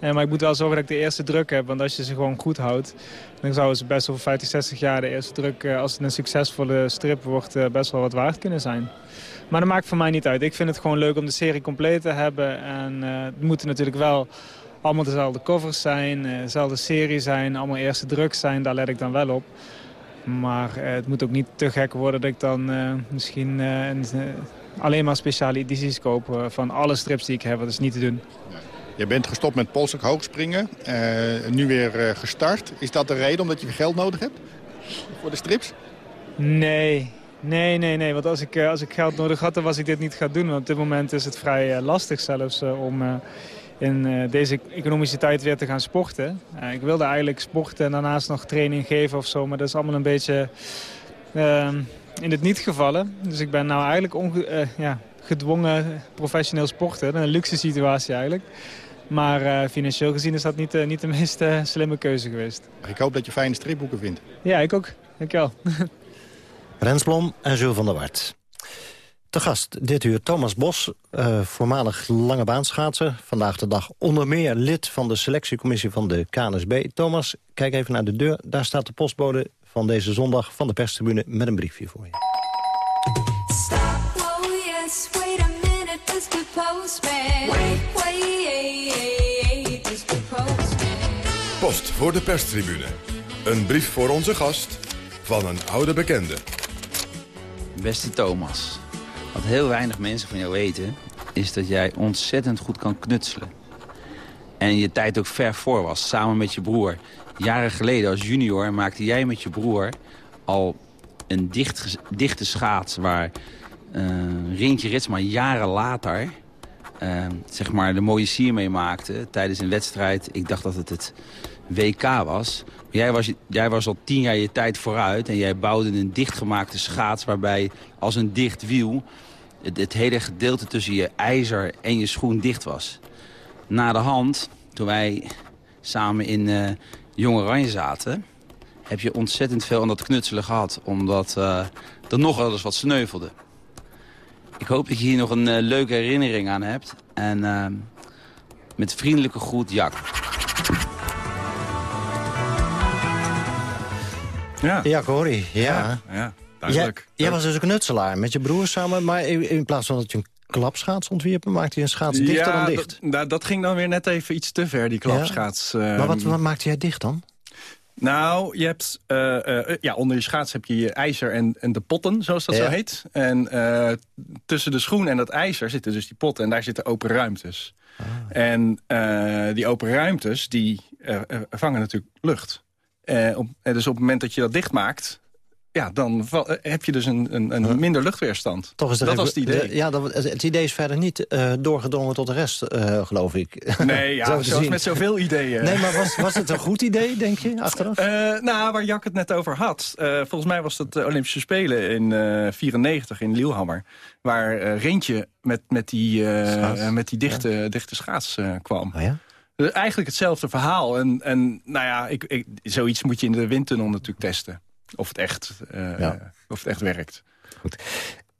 Ja, maar ik moet wel zorgen dat ik de eerste druk heb. Want als je ze gewoon goed houdt... dan zouden ze best wel 50, 60 jaar de eerste druk... als het een succesvolle strip wordt, best wel wat waard kunnen zijn. Maar dat maakt voor mij niet uit. Ik vind het gewoon leuk om de serie compleet te hebben. En uh, het moeten natuurlijk wel allemaal dezelfde covers zijn, uh, dezelfde serie zijn, allemaal eerste druk zijn. Daar let ik dan wel op. Maar uh, het moet ook niet te gek worden dat ik dan misschien een, alleen maar speciale edities koop van alle strips die ik heb. Dat is niet te doen. Je bent gestopt met polstok hoogspringen, uh, nu weer gestart. Is dat de reden omdat je geld nodig hebt voor de strips? Nee, nee, nee, nee. Want als ik, als ik geld nodig had, dan was ik dit niet gaan doen. Want op dit moment is het vrij lastig zelfs om in deze economische tijd weer te gaan sporten. ik wilde eigenlijk sporten en daarnaast nog training geven of zo. Maar dat is allemaal een beetje ehm, in het niet gevallen. Dus ik ben nou eigenlijk ja, gedwongen professioneel sporten. Een luxe situatie eigenlijk. Maar uh, financieel gezien is dat niet, uh, niet de meest uh, slimme keuze geweest. Ik hoop dat je fijne stripboeken vindt. Ja, ik ook. Dankjewel. Rens Blom en Jules van der Wart. Te gast dit uur Thomas Bos, voormalig lange baanschaatser. Vandaag de dag onder meer lid van de selectiecommissie van de KNSB. Thomas, kijk even naar de deur. Daar staat de postbode van deze zondag van de perstribune met een briefje voor je. Post voor de perstribune. Een brief voor onze gast van een oude bekende. Beste Thomas, wat heel weinig mensen van jou weten... is dat jij ontzettend goed kan knutselen. En je tijd ook ver voor was, samen met je broer. Jaren geleden als junior maakte jij met je broer al een dicht, dichte schaats... waar uh, Rintje Ritsma jaren later uh, zeg maar de mooie sier mee maakte tijdens een wedstrijd. Ik dacht dat het het WK was. Jij was, jij was al tien jaar je tijd vooruit en jij bouwde een dichtgemaakte schaats... waarbij als een dicht wiel het, het hele gedeelte tussen je ijzer en je schoen dicht was. Na de hand, toen wij samen in uh, Jong Oranje zaten... heb je ontzettend veel aan dat knutselen gehad, omdat uh, er nog wel eens wat sneuvelde. Ik hoop dat je hier nog een uh, leuke herinnering aan hebt. En uh, met vriendelijke groet, Jak. Ja, hoor ja. ja. Ja, duidelijk. Jij, jij was dus een knutselaar met je broer samen. Maar in plaats van dat je een klapschaats ontwierpen... maakte je een schaats dichter dan dicht. Dat, dat ging dan weer net even iets te ver, die klapschaats. Ja. Uh, maar wat, wat maakte jij dicht dan? Nou, je hebt, uh, uh, ja, onder je schaats heb je je ijzer en, en de potten, zoals dat ja. zo heet. En uh, tussen de schoen en dat ijzer zitten dus die potten en daar zitten open ruimtes. Ah. En die open ruimtes, die vangen natuurlijk lucht. Op, dus op het moment dat je dat dicht maakt, ja, dan heb je dus een, een, een minder luchtweerstand. Toch is dat was het idee. ja, dat, het idee is verder niet uh, doorgedrongen tot de rest, uh, geloof ik. Nee, ja, Zo zoals met zoveel ideeën. Nee, maar was, was het een goed idee, denk je, achteraf? Uh, nou, waar Jak het net over had. volgens mij was het de Olympische Spelen in 94 in Lielhammer. Waar Rentje met, met, die, met die dichte, ja. dichte schaats kwam. Oh ja? Eigenlijk hetzelfde verhaal. En, en nou ja, ik, ik, zoiets moet je in de windtunnel natuurlijk testen. Of het echt, uh, ja. of het echt werkt. Goed.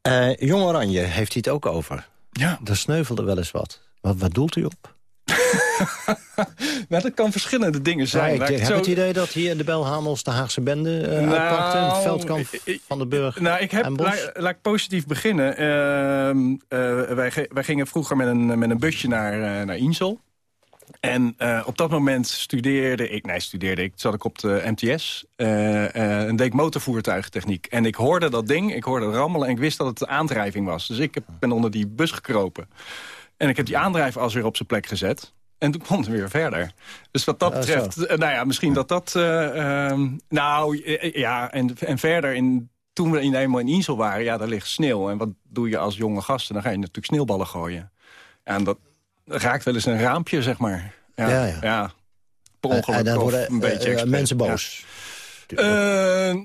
Uh, Jong Oranje heeft hij het ook over. Ja. Daar sneuvelde wel eens wat. Wat, wat doelt u op? nou, dat kan verschillende dingen zijn. Ja, ik, heb zo... het idee dat hier in de Belhamels de Haagse bende uh, nou, uitpakte. Veldkamp van de Burg Nou, ik heb, laat, ik positief beginnen. Uh, wij, wij, gingen vroeger met een, met een busje naar, naar Insel. En uh, op dat moment studeerde ik, nee studeerde ik, zat ik op de MTS uh, uh, en deed motorvoertuigtechniek. En ik hoorde dat ding, ik hoorde rammelen en ik wist dat het de aandrijving was. Dus ik heb, ben onder die bus gekropen. En ik heb die aandrijfas weer op zijn plek gezet. En toen kwam het weer verder. Dus wat dat betreft, nou ja, misschien dat dat... nou, ja, en, en verder, in, toen we eenmaal in Insel waren, ja, daar ligt sneeuw. En wat doe je als jonge gasten? Dan ga je natuurlijk sneeuwballen gooien. En dat, raakt wel eens een raampje, zeg maar. Ja, ja. ja. ja. Per ongeluk dan worden, een beetje uh, mensen boos. Uh,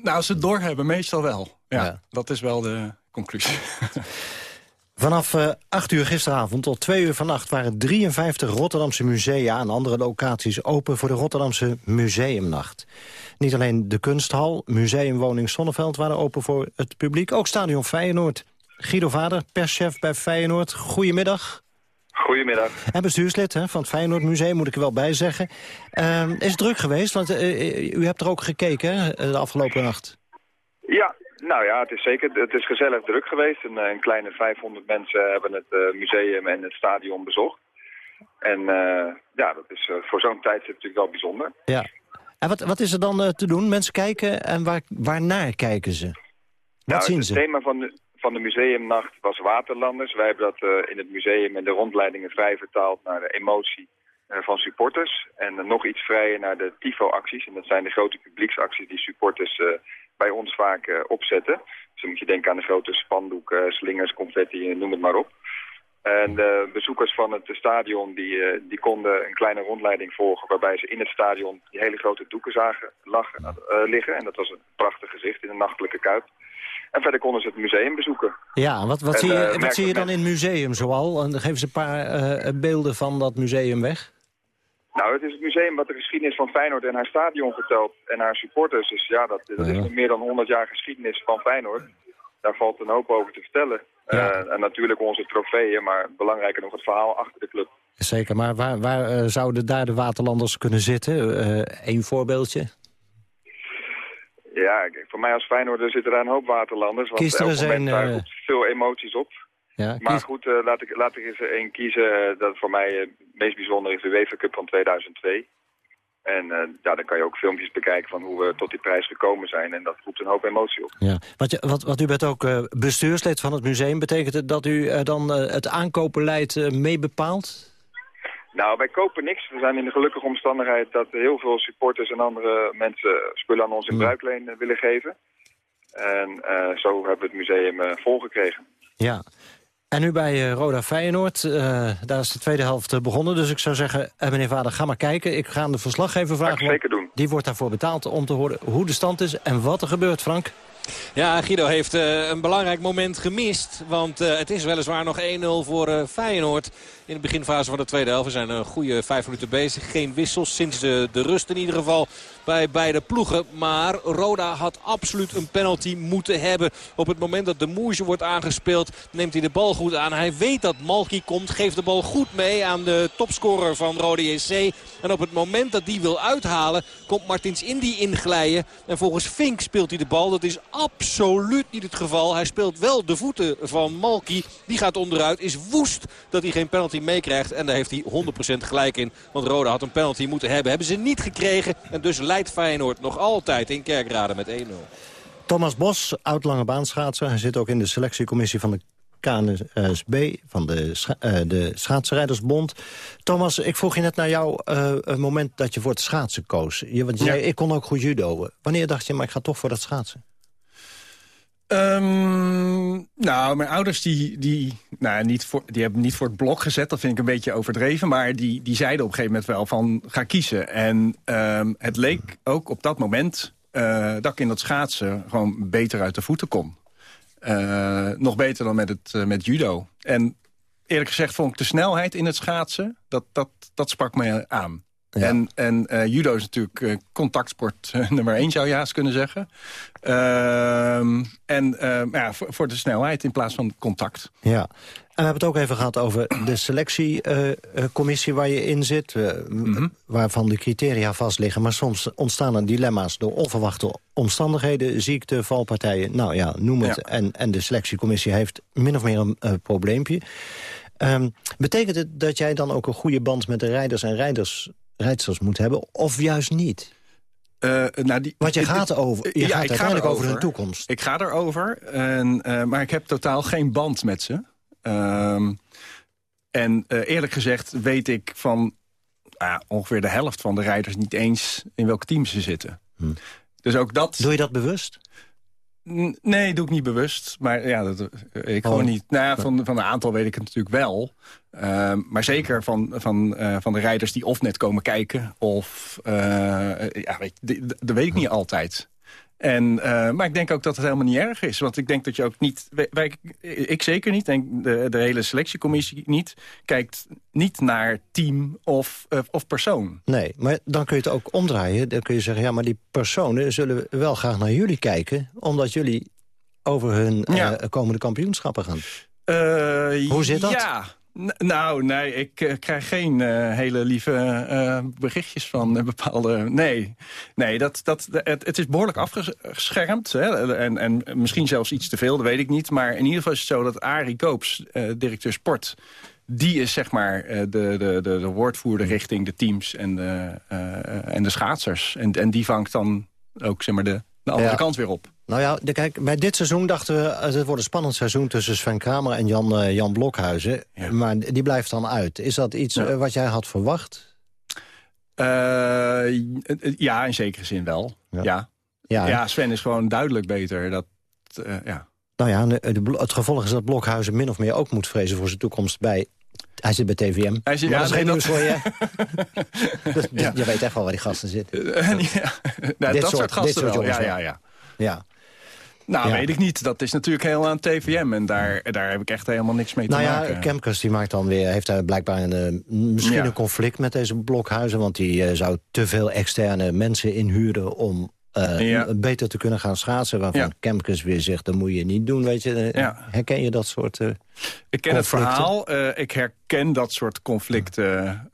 nou, ze het doorhebben, meestal wel. Ja, dat is wel de conclusie. Vanaf uh, 8 uur gisteravond tot 2 uur vannacht waren 53 Rotterdamse musea en andere locaties open voor de Rotterdamse Museumnacht. Niet alleen de kunsthal, museumwoning Sonneveld waren open voor het publiek, ook stadion Feyenoord. Guido Vader, perschef bij Feyenoord, goedemiddag. Goedemiddag. En bestuurslid hè, van het Feyenoord Museum, moet ik er wel bij zeggen. Uh, is het druk geweest? Want uh, u hebt er ook gekeken hè, de afgelopen nacht. Ja, nou ja, het is zeker. Het is gezellig druk geweest. Een, een kleine 500 mensen hebben het uh, museum en het stadion bezocht. En ja, dat is voor zo'n tijd natuurlijk wel bijzonder. Ja. En wat, wat is er dan te doen? Mensen kijken en waar, waarnaar kijken ze? Wat nou, zien ze? Het thema van de, van de museumnacht was Waterlanders. Wij hebben dat uh, in het museum en de rondleidingen vrij vertaald naar de emotie van supporters. En nog iets vrijer naar de tifo-acties. En dat zijn de grote publieksacties die supporters bij ons vaak opzetten. Dus dan moet je denken aan de grote spandoeken, slingers, confetti, noem het maar op. En de bezoekers van het stadion die, eh, die konden een kleine rondleiding volgen... waarbij ze in het stadion die hele grote doeken zagen liggen. En dat was een prachtig gezicht in een nachtelijke kuip. En verder konden ze het museum bezoeken. Ja, wat, wat, zie, je, wat zie je dan in het museum zoal? En geef ze een paar beelden van dat museum weg. Nou, het is het museum wat de geschiedenis van Feyenoord en haar stadion vertelt. En haar supporters. Dus ja, dat, dat is meer dan 100 jaar geschiedenis van Feyenoord. Daar valt een hoop over te vertellen. Eh, en natuurlijk onze trofeeën, maar belangrijker nog het verhaal achter de club. Zeker, maar waar, waar uh, zouden daar de waterlanders kunnen zitten? Eén uh, voorbeeldje? Ja, voor mij als Feyenoorder zitten daar een hoop waterlanders. Want er moment daar roept veel emoties op. Ja, maar goed, laat, ik, laat ik eens één kiezen. dat voor mij het meest bijzonder is de UEFA Cup van 2002. En uh, ja, dan kan je ook filmpjes bekijken van hoe we tot die prijs gekomen zijn. En dat roept een hoop emotie op. Ja. Wat, wat, wat u bent ook uh, bestuurslid van het museum. Betekent het dat u uh, dan het aankopenbeleid mee bepaalt? Nou, wij kopen niks. We zijn in de gelukkige omstandigheid dat heel veel supporters en andere mensen spullen aan ons in bruikleen willen geven. En zo hebben we het museum volgekregen. Ja, en nu bij uh, Roda Feyenoord. Uh, daar is de tweede helft begonnen. Dus ik zou zeggen, uh, meneer Vader, ga maar kijken. Ik ga aan de verslaggever vragen. zeker doen. Die wordt daarvoor betaald om te horen hoe de stand is en wat er gebeurt, Frank. Ja, Guido heeft uh, een belangrijk moment gemist. Want uh, het is weliswaar nog 1-0 voor uh, Feyenoord. In de beginfase van de tweede helft. We zijn een goede vijf minuten bezig. Geen wissels sinds de, de rust in ieder geval bij beide ploegen. Maar Roda had absoluut een penalty moeten hebben. Op het moment dat de Moesje wordt aangespeeld neemt hij de bal goed aan. Hij weet dat Malky komt. Geeft de bal goed mee aan de topscorer van Roda JC. En op het moment dat die wil uithalen komt Martins Indy inglijden. En volgens Fink speelt hij de bal. Dat is absoluut niet het geval. Hij speelt wel de voeten van Malky. Die gaat onderuit. Is woest dat hij geen penalty meekrijgt. En daar heeft hij 100% gelijk in. Want Roda had een penalty moeten hebben. Hebben ze niet gekregen. En dus leidt Feyenoord nog altijd in Kerkrade met 1-0. Thomas Bos, oud lange baanschaatser. Hij zit ook in de selectiecommissie van de KNSB, van de, scha uh, de Schaatsrijdersbond. Thomas, ik vroeg je net naar jou uh, het moment dat je voor het schaatsen koos. Je, want je ja. zei, ik kon ook goed judo. Wanneer dacht je, maar ik ga toch voor dat schaatsen? Um, nou, mijn ouders die, die, nou, niet voor, die hebben niet voor het blok gezet. Dat vind ik een beetje overdreven. Maar die, die zeiden op een gegeven moment wel van ga kiezen. En um, het leek ook op dat moment uh, dat ik in dat schaatsen gewoon beter uit de voeten kon. Uh, nog beter dan met, het, uh, met judo. En eerlijk gezegd vond ik de snelheid in het schaatsen... dat, dat, dat sprak me aan. Ja. En, en uh, judo is natuurlijk uh, contactsport uh, nummer één, zou je haast kunnen zeggen. Uh, en ja, voor, voor, de snelheid in plaats van contact. Ja, en we hebben het ook even gehad over de selectiecommissie waar je in zit. Mm -hmm. Waarvan de criteria vast liggen. Maar soms ontstaan er dilemma's door onverwachte omstandigheden. Ziekte, valpartijen, nou ja, noem het. Ja. En, en de selectiecommissie heeft min of meer een probleempje. Um, betekent het dat jij dan ook een goede band met de rijders en rijders rijdsters moet hebben, of juist niet? Uh, nou die, Want je gaat over, je ja, gaat ik uiteindelijk ga over hun toekomst. Ik ga erover, en, uh, maar ik heb totaal geen band met ze. Uh, en uh, eerlijk gezegd weet ik van ongeveer de helft van de rijders niet eens in welk team ze zitten. Hm. Dus ook dat... Doe je dat bewust? Nee, doe ik niet bewust. Maar ja, dat, ik oh. gewoon niet. Nou ja, van, van een aantal weet ik het natuurlijk wel. Uh, maar zeker van, van, uh, van de rijders die of net komen kijken... of, uh, ja, weet, dat weet ik niet altijd. En, maar ik denk ook dat het helemaal niet erg is. Want ik denk dat je ook niet... Wij, ik zeker niet, denk de, de hele selectiecommissie niet... kijkt niet naar team of, of persoon. Nee, maar dan kun je het ook omdraaien. Dan kun je zeggen, ja, maar die personen zullen wel graag naar jullie kijken... omdat jullie over hun ja. komende kampioenschappen gaan. Hoe zit dat? Ja, nou, nee, ik uh, krijg geen uh, hele lieve uh, berichtjes van bepaalde... Nee, nee dat, dat, het, het is behoorlijk afgeschermd. Hè? En, en misschien zelfs iets te veel, dat weet ik niet. Maar in ieder geval is het zo dat Arie Koops, directeur sport... die is zeg maar de, de, de, de woordvoerder richting de teams en de, en de schaatsers. En, en die vangt dan ook zeg maar, de, de andere ja. kant weer op. Nou ja, de, kijk, bij dit seizoen dachten we... het wordt een spannend seizoen tussen Sven Kramer en Jan, uh, Jan Blokhuizen. Ja. Maar die blijft dan uit. Is dat iets ja. uh, wat jij had verwacht? Uh, ja, in zekere zin wel. Ja. Ja. ja. Sven is gewoon duidelijk beter. Dat, ja. Nou ja, de, het gevolg is dat Blokhuizen min of meer ook moet vrezen voor zijn toekomst bij... Hij zit bij TVM. Hij zit, ja, dat is geen nieuws voor je. dus, ja. Je weet echt wel waar die gasten zitten. ja. nou, dat soort, gasten soort wel. Ja, ja, ja. ja. Nou, weet ik niet. Dat is natuurlijk heel aan TVM. En daar, daar heb ik echt helemaal niks mee te maken. Nou ja, Kemkers die maakt dan weer, heeft daar blijkbaar een, eh, misschien een conflict met deze blokhuizen. Want die uh, zou te veel externe mensen inhuren om uh, beter te kunnen gaan schaatsen. Waarvan ja. Weer zegt, dat moet je niet doen. Weet je. Herken je dat soort uh, Ik ken het verhaal. Uh, ik herken dat soort conflicten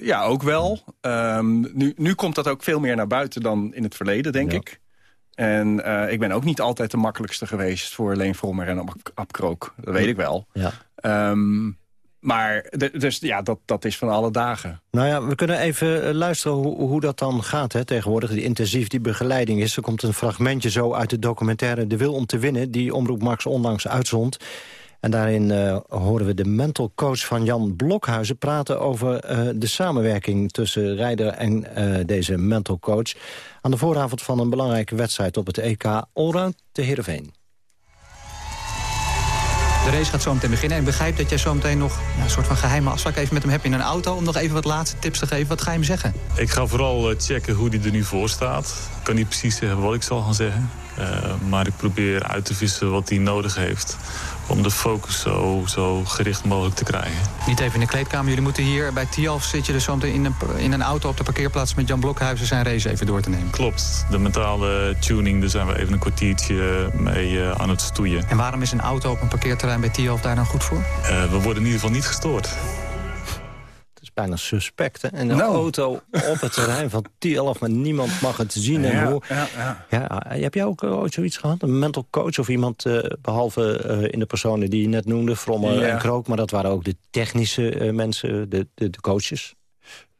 ja, ook wel. Um, nu, nu komt dat ook veel meer naar buiten dan in het verleden, denk ik. En ik ben ook niet altijd de makkelijkste geweest voor Leen Vrommer en Abkrook. Dat weet ik wel. Ja. Um, maar dus ja, dat, dat is van alle dagen. Nou ja, we kunnen even eh, luisteren hoe, hoe dat dan gaat hè, tegenwoordig. Die intensief die begeleiding is. Er komt een fragmentje zo uit de documentaire De Wil om te Winnen... die Omroep Max onlangs uitzond. En daarin uh, horen we de mental coach van Jan Blokhuizen praten over uh, de samenwerking tussen rijder en deze mental coach. Aan de vooravond van een belangrijke wedstrijd op het EK Allround te Heerenveen. De race gaat zo meteen beginnen. En ik begrijp dat jij zo meteen nog een soort van geheime afspraak even met hem hebt in een auto... om nog even wat laatste tips te geven. Wat ga je hem zeggen? Ik ga vooral checken hoe hij er nu voor staat. Ik kan niet precies zeggen wat ik zal gaan zeggen. Uh, maar ik probeer uit te vissen wat hij nodig heeft om de focus zo, zo gericht mogelijk te krijgen. Niet even in de kleedkamer. Jullie moeten hier bij Tialf zit je dus zo in een, in een auto op de parkeerplaats met Jan Blokhuizen zijn race even door te nemen. Klopt. De mentale tuning, daar zijn we even een kwartiertje mee uh, aan het stoeien. En waarom is een auto op een parkeerterrein bij Tialf daar dan goed voor? Uh, we worden in ieder geval niet gestoord bijna suspect. Hè? En een nou. auto op het terrein van T11, maar niemand mag het zien en horen. Ja, ja, ja. heb jij ook ooit zoiets gehad? Een mental coach of iemand, uh, behalve uh, in de personen die je net noemde, Frommer en Krook, maar dat waren ook de technische uh, mensen, de, de, de coaches?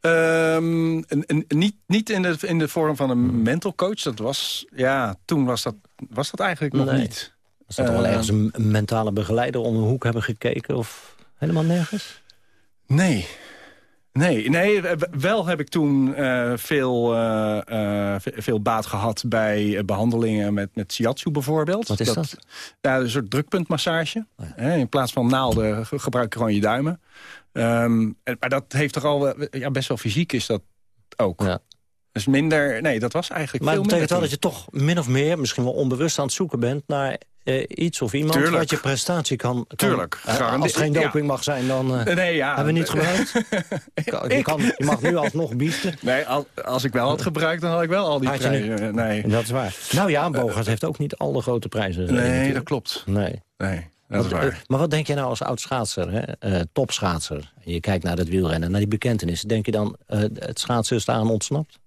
Um, niet niet in, de, in de vorm van een mental coach. Dat was, ja, toen was dat, was dat eigenlijk nog nee. niet. Was dat wel ergens een mentale begeleider om een hoek hebben gekeken? Of helemaal nergens? Nee, Nee, nee, wel heb ik toen uh, veel, uh, uh, veel baat gehad bij behandelingen met, met shiatsu bijvoorbeeld. Wat is dat? dat? Ja, een soort drukpuntmassage. Oh ja. In plaats van naalden gebruik ik gewoon je duimen. Um, maar dat heeft toch al ja, best wel fysiek is dat ook. Ja. Dus minder, nee, dat was eigenlijk maar veel minder. Maar het betekent wel dat je toch min of meer, misschien wel onbewust aan het zoeken bent... naar uh, iets of iemand Tuurlijk. wat je prestatie kan... kan Tuurlijk. Uh, als het geen doping ja. mag zijn, dan uh, nee, ja. hebben we niet gebruikt. je, kan, je mag nu alsnog biesten. Nee, als, als ik wel had gebruikt, dan had ik wel al die prijzen. Nee. Dat is waar. Nou ja, Bogart heeft ook niet al de grote prijzen. Nee, dat klopt. Nee. nee. Dat is waar. Maar wat denk je nou als oud-schaatser, hè? topschaatser? Je kijkt naar dat wielrennen, naar die bekentenis. Denk je dan, het schaatsen is daaraan ontsnapt?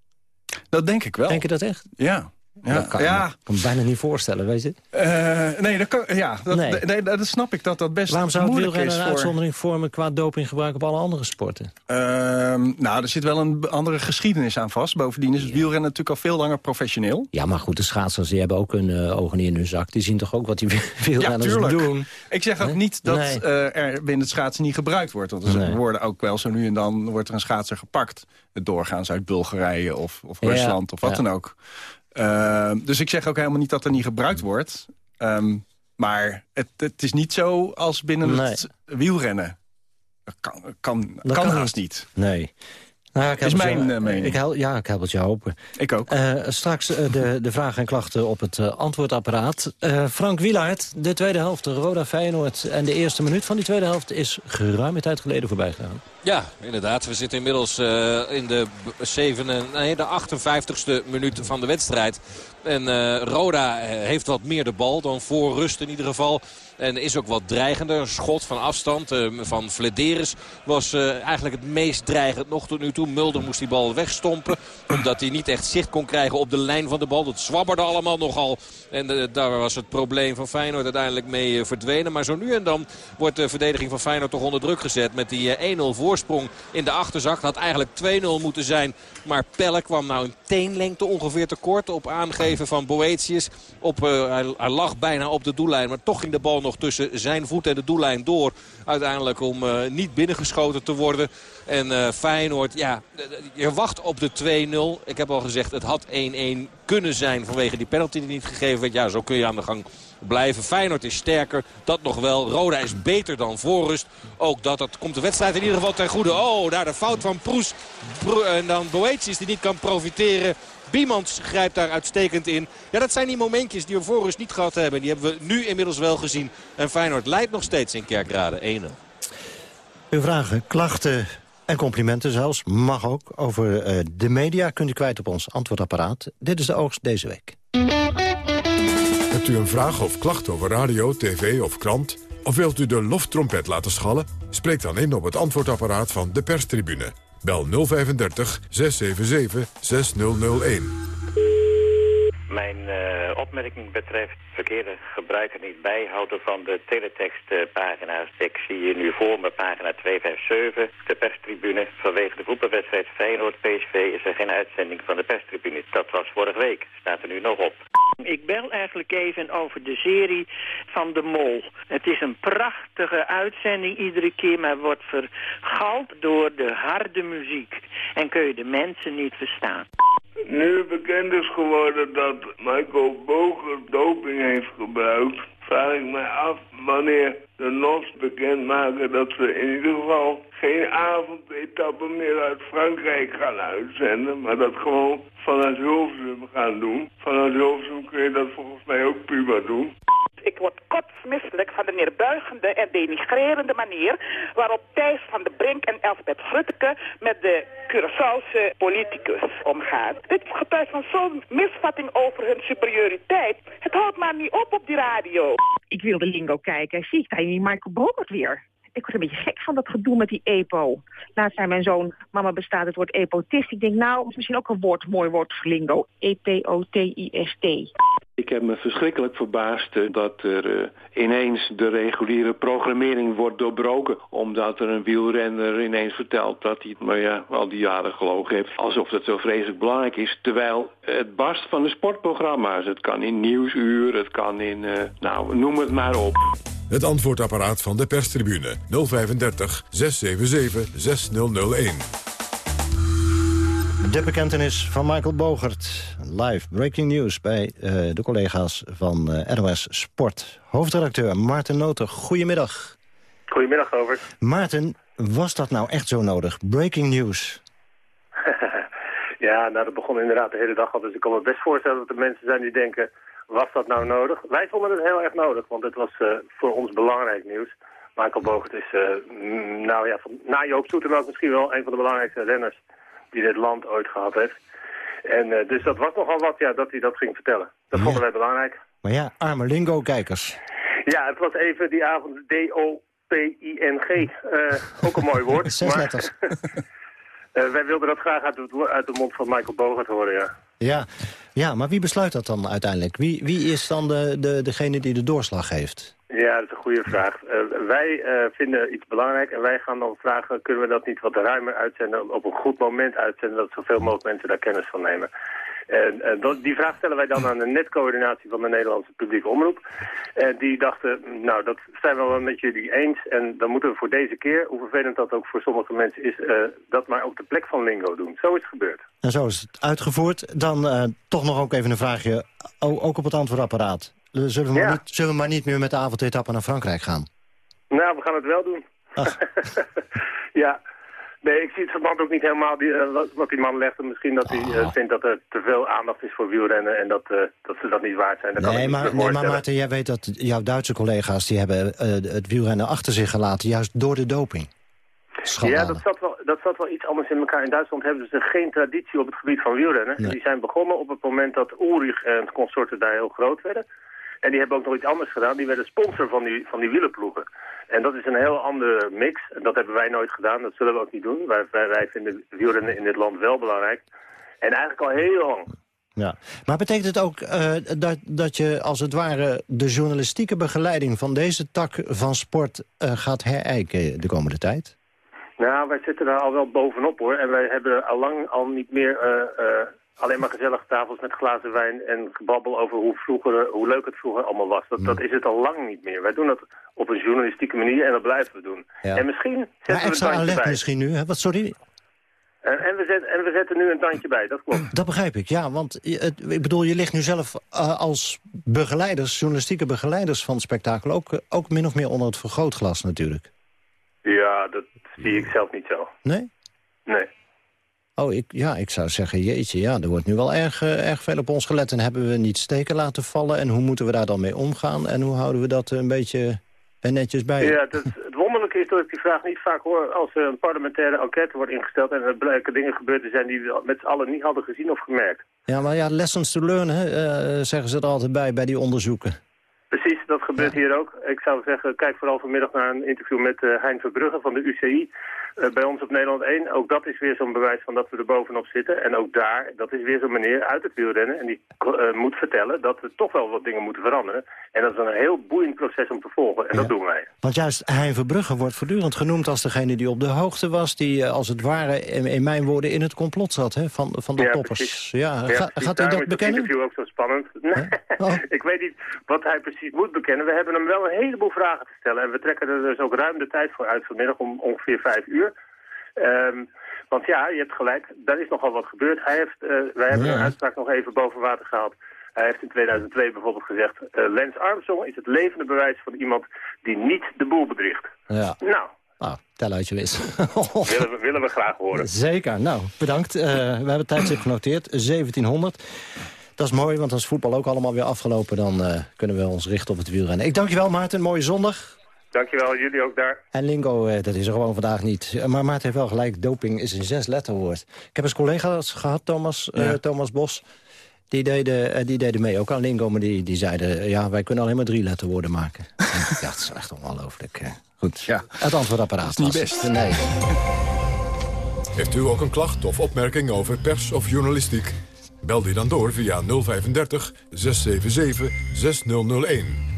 Dat denk ik wel. Denk je dat echt? Ja. Ja, dat kan, ja. Ik kan me bijna niet voorstellen, weet je? Uh, nee, dat, kan, ja, dat, nee. nee. dat snap ik dat dat best Waarom zou het wielrennen een uitzondering vormen qua dopinggebruik op alle andere sporten? Uh, nou, er zit wel een andere geschiedenis aan vast. Bovendien is het ja. wielrennen natuurlijk al veel langer professioneel. Ja, maar goed, de schaatsers die hebben ook hun uh, ogen in hun zak. Die zien toch ook wat die wielrenners ja, doen? Ik zeg ook niet dat nee. er binnen het schaatsen niet gebruikt wordt. Want er nee. worden ook wel zo nu en dan wordt er een schaatser gepakt. Doorgaans uit Bulgarije of, of Rusland of wat dan ook. Uh, dus ik zeg ook helemaal niet dat er niet gebruikt wordt. Um, maar het, het, is niet zo als binnen nee. het wielrennen. Dat kan, kan, dat kan haast niet. Nee. Nou, ja, ik is mijn jou, mening. Ik hel, ja, ik help het je hopen. Ik ook. Uh, straks uh, de, de vragen en klachten op het uh, antwoordapparaat. Frank Wielaert, de tweede helft, Roda Feyenoord. En de eerste minuut van die tweede helft is geruime tijd geleden voorbij gegaan. Ja, inderdaad. We zitten inmiddels in de, 7, nee, de 58ste minuut van de wedstrijd. En uh, Roda heeft wat meer de bal dan voor rust in ieder geval. En is ook wat dreigender. Een schot van afstand uh, van Flederis was uh, eigenlijk het meest dreigend nog tot nu toe. Mulder moest die bal wegstompen. Omdat hij niet echt zicht kon krijgen op de lijn van de bal. Dat zwabberde allemaal nogal. En daar was het probleem van Feyenoord uiteindelijk mee verdwenen. Maar zo nu en dan wordt de verdediging van Feyenoord toch onder druk gezet. Met die 1-0 voorsprong in de achterzak. Het had eigenlijk 2-0 moeten zijn. Maar Pelle kwam nou een teenlengte ongeveer tekort op aangeven van Boetius. Op, hij, hij lag bijna op de doellijn, maar toch ging de bal nog tussen zijn voet en de doellijn door. Uiteindelijk om uh, niet binnengeschoten te worden. En uh, Feyenoord, ja, je wacht op de 2-0. Ik heb al gezegd, het had 1-1 kunnen zijn vanwege die penalty die niet gegeven werd. Ja, zo kun je aan de gang blijven. Feyenoord is sterker, dat nog wel. Roda is beter dan voorrust. Ook dat, dat komt de wedstrijd in ieder geval ten goede. Oh, daar de fout van Proes. en dan Boetius die niet kan profiteren. Biemans grijpt daar uitstekend in. Ja, dat zijn die momentjes die we voorrust niet gehad hebben. Die hebben we nu inmiddels wel gezien. En Feyenoord leidt nog steeds in Kerkrade 1-0. Uw vragen, klachten en complimenten zelfs, mag ook. Over uh, de media kunt u kwijt op ons antwoordapparaat. Dit is de oogst deze week. Hebt u een vraag of klacht over radio, tv of krant? Of wilt u de loftrompet laten schallen? Spreek dan in op het antwoordapparaat van de perstribune. Bel 035 677 6001. Mijn uh, opmerking betreft verkeerde gebruiker niet bijhouden van de teletextpagina's. Ik zie hier nu voor me pagina 257, de perstribune. Vanwege de voetbalwedstrijd Feyenoord-PSV is er geen uitzending van de perstribune. Dat was vorige week, staat er nu nog op. Ik bel eigenlijk even over de serie van De Mol. Het is een prachtige uitzending iedere keer, maar wordt vergald door de harde muziek. En kun je de mensen niet verstaan. Nu bekend is geworden dat Michael Boger doping heeft gebruikt, vraag ik mij af wanneer de NOS bekendmaken dat ze in ieder geval geen avondetappen meer uit Frankrijk gaan uitzenden, maar dat gewoon vanuit Hilversum gaan doen. Vanuit Hilversum kun je dat volgens mij ook puber doen. Ik word kotsmisselijk van de neerbuigende en denigrerende manier waarop Thijs van de Brink en Elsbeth Grutteke met de Curaçaose politicus omgaan. Dit getuigt van zo'n misvatting over hun superioriteit. Het houdt maar niet op op die radio. Ik wilde Lingo kijken. Zie ik daar die Michael Bogert weer? Ik word een beetje gek van dat gedoe met die EPO. Laatst zei mijn zoon, mama bestaat het woord epotist. Ik denk, nou, is misschien ook een woord, mooi woord voor lingo. E-P-O-T-I-S-T. Ik heb me verschrikkelijk verbaasd eh, dat er uh, ineens de reguliere programmering wordt doorbroken. Omdat er een wielrenner ineens vertelt dat hij het maar ja, al die jaren gelogen heeft. Alsof dat zo vreselijk belangrijk is. Terwijl het barst van de sportprogramma's. Het kan in Nieuwsuur, het kan in, uh, nou, noem het maar op. Het antwoordapparaat van de perstribune 035 677 6001. De bekentenis van Michael Bogert. Live breaking news bij uh, de collega's van uh, eh, NOS Sport. Hoofdredacteur Maarten Noten, goedemiddag. Goedemiddag, Robert. Maarten, was dat nou echt zo nodig? Breaking news. ja, nou dat begon inderdaad de hele dag al. Dus ik kan me best voorstellen dat er mensen zijn die denken was dat nou nodig? Wij vonden het heel erg nodig, want het was uh, voor ons belangrijk nieuws. Michael Bogert is, uh, nou ja, van, na Joop Zoetemelk misschien wel een van de belangrijkste renners die dit land ooit gehad heeft. En uh, dus dat was nogal wat, ja, dat hij dat ging vertellen. Dat ja. vonden wij belangrijk. Maar ja, arme lingo-kijkers. Ja, het was even die avond D-O-P-I-N-G. ook een mooi woord. Zes letters. wij wilden dat graag uit, het, uit de mond van Michael Bogert horen, ja. Ja, ja, maar wie besluit dat dan uiteindelijk? Wie, wie is dan de, de, degene die de doorslag geeft? Ja, dat is een goede vraag. Uh, wij uh, vinden iets belangrijk en wij gaan dan vragen... kunnen we dat niet wat ruimer uitzenden, op een goed moment uitzenden... dat zoveel mogelijk mensen daar kennis van nemen. En, en die vraag stellen wij dan aan de netcoördinatie van de Nederlandse publieke omroep. En die dachten, nou dat zijn we wel met jullie eens. En dan moeten we voor deze keer, hoe vervelend dat ook voor sommige mensen is... Uh, dat maar op de plek van Lingo doen. Zo is het gebeurd. En zo is het uitgevoerd. Dan uh, toch nog ook even een vraagje, ook op het antwoordapparaat. Zullen we, ja. maar, niet, zullen we maar niet meer met de avondetappe naar Frankrijk gaan? Nou, we gaan het wel doen. ja, Nee, ik zie het verband ook niet helemaal die, uh, wat die man legt. Misschien dat hij uh, vindt dat er te veel aandacht is voor wielrennen en dat, uh, dat ze dat niet waard zijn. Dat nee, maar, nee, maar Maarten, jij weet dat jouw Duitse collega's... die hebben het wielrennen achter zich gelaten, juist door de doping. Ja, dat zat, wel, dat zat wel iets anders in elkaar. In Duitsland hebben ze geen traditie op het gebied van wielrennen. Nee. Die zijn begonnen op het moment dat Ulrich en consorten daar heel groot werden. En die hebben ook nog iets anders gedaan. Die werden sponsor van die, van die wielerploegen. En dat is een heel andere mix. En dat hebben wij nooit gedaan. Dat zullen we ook niet doen. Wij, wij, wij vinden wielrennen in dit land wel belangrijk. En eigenlijk al heel lang. Ja. Maar betekent het ook uh, dat, dat je als het ware de journalistieke begeleiding van deze tak van sport uh, gaat herijken de komende tijd? Nou, wij zitten daar al wel bovenop hoor. En wij hebben al lang al niet meer uh, alleen maar gezellige tafels met glazen wijn en gebabbel over hoe, vroeger, hoe leuk het vroeger allemaal was. Dat, dat is het al lang niet meer. Wij doen dat op een journalistieke manier en dat blijven we doen. Ja. En misschien zetten we een extra tandje alert bij. misschien nu, hè? Wat, sorry? En, en, we zetten, en we zetten nu een tandje bij, dat klopt. Dat begrijp ik, ja. Want het, ik bedoel, je ligt nu zelf eh, als begeleiders, journalistieke begeleiders van het spektakel... Ook, eh, ook min of meer onder het vergrootglas natuurlijk. Ja, dat zie ik zelf niet zo. Nee? Nee. Oh, ik, ja, ik zou zeggen, jeetje, ja, er wordt nu wel erg, eh, erg veel op ons gelet... en hebben we niet steken laten vallen. En hoe moeten we daar dan mee omgaan? En hoe houden we dat een beetje eh, netjes bij? Ja, het, het wonderlijke is dat ik die vraag niet vaak hoor als er een parlementaire enquête wordt ingesteld en er blijken dingen gebeurd te zijn die we met z'n allen niet hadden gezien of gemerkt. Ja, maar ja, lessons to learn, hè, eh, zeggen ze er altijd bij, bij die onderzoeken. Precies, dat gebeurt hier ook. Ik zou zeggen, kijk vooral vanmiddag naar een interview met eh, Hein Verbrugge van de UCI. Eh, bij ons op Nederland 1. Ook dat is weer zo'n bewijs van dat we er bovenop zitten. En ook daar, dat is weer zo'n meneer uit het wielrennen. En die eh, moet vertellen dat er toch wel wat dingen moeten veranderen. En dat is een heel boeiend proces om te volgen. En dat doen wij. Want juist Hein Verbrugge wordt voortdurend genoemd als degene die op de hoogte was... die eh, als het ware, in, in mijn woorden, in het complot zat hè, van, van de Ja, toppers. precies. Ja, Ja, ga- gaat hij dat bekennen? interview ook zo spannend. Nee, ik weet niet wat hij precies moet bekennen. We hebben hem wel een heleboel vragen te stellen. En we trekken er dus ook ruim de tijd voor uit vanmiddag om ongeveer vijf uur. Ehm, want ja, je hebt gelijk, daar is nogal wat gebeurd. Hij heeft, eh, wij hebben Ja. een uitspraak nog even boven water gehaald. Hij heeft in 2002 bijvoorbeeld gezegd... eh Lance Armstrong is het levende bewijs van iemand die niet de boel bedriegt. Ja. Nou, Nou, tel uit je wis. willen we, willen we graag horen. Zeker. Nou, bedankt. Eh, we hebben het tijdstip genoteerd. 1700. Dat is mooi, want als voetbal ook allemaal weer afgelopen... dan kunnen we ons richten op het wielrennen. Ik dank je wel, Maarten. Mooie zondag. Dankjewel, jullie ook daar. En lingo, eh, dat is er gewoon vandaag niet. Eh, Maar Maarten heeft wel gelijk, doping is een zes-letterwoord. Ik heb eens collega's gehad, Thomas, eh. Thomas Bos. Die deden, die deden mee, ook aan lingo, maar die, die zeiden... ja, wij kunnen alleen maar drie letterwoorden maken. ja, dat is echt ongelooflijk. eh. Goed, ja. het antwoordapparaat Dat is niet best. het. Nee. Heeft u ook een klacht of opmerking over pers of journalistiek? Bel die dan door via 035 677 6001.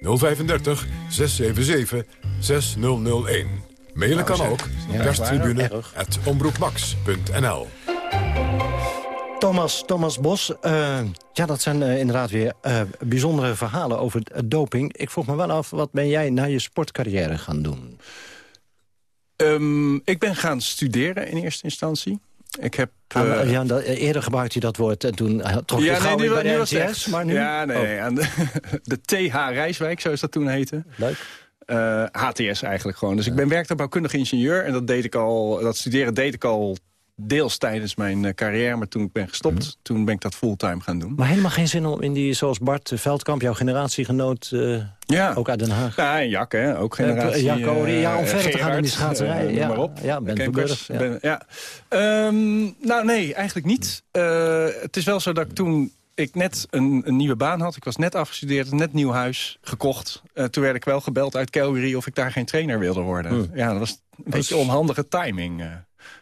035 677 6001. Mailen kan ook Ja, perstribune erg. at omroepmax.nl. Thomas, Thomas Bos, eh, ja, dat zijn eh, inderdaad weer eh, bijzondere verhalen over doping. Ik vroeg me wel af, wat ben jij na je sportcarrière gaan doen? Ehm, ik ben gaan studeren in eerste instantie. Ik heb... Aan- eh, ja, dat- eerder gebruikte je dat woord en toen eh, trok je ja, nee, nu, bij nu de was maar nu... Ja, nee, Oh, aan de, de TH Rijswijk, zoals dat toen heette. Leuk. Eh, HTS eigenlijk gewoon. Dus ik ben werktuigbouwkundig ingenieur. En dat, deed ik al, dat studeren deed ik al deels tijdens mijn eh, carrière. Maar toen ik ben gestopt, toen ben ik dat fulltime gaan doen. Maar helemaal geen zin om in die, zoals Bart Veldkamp, jouw generatiegenoot, eh Ja. ook uit Den Haag. Ja, en Jack, hè, ook generatie. Eh, eh, ja, om verder te gaan in die schaatserij. Ja, maar op. ja, Ben Verburg, ja. Ben- ja. Ehm, nou, nee, eigenlijk niet. Het is wel zo dat ik toen ik net een, een nieuwe baan had. Ik was net afgestudeerd, net nieuw huis gekocht. Toen werd ik wel gebeld uit Calgary of ik daar geen trainer wilde worden. Hmm. Ja, dat was een beetje onhandige timing.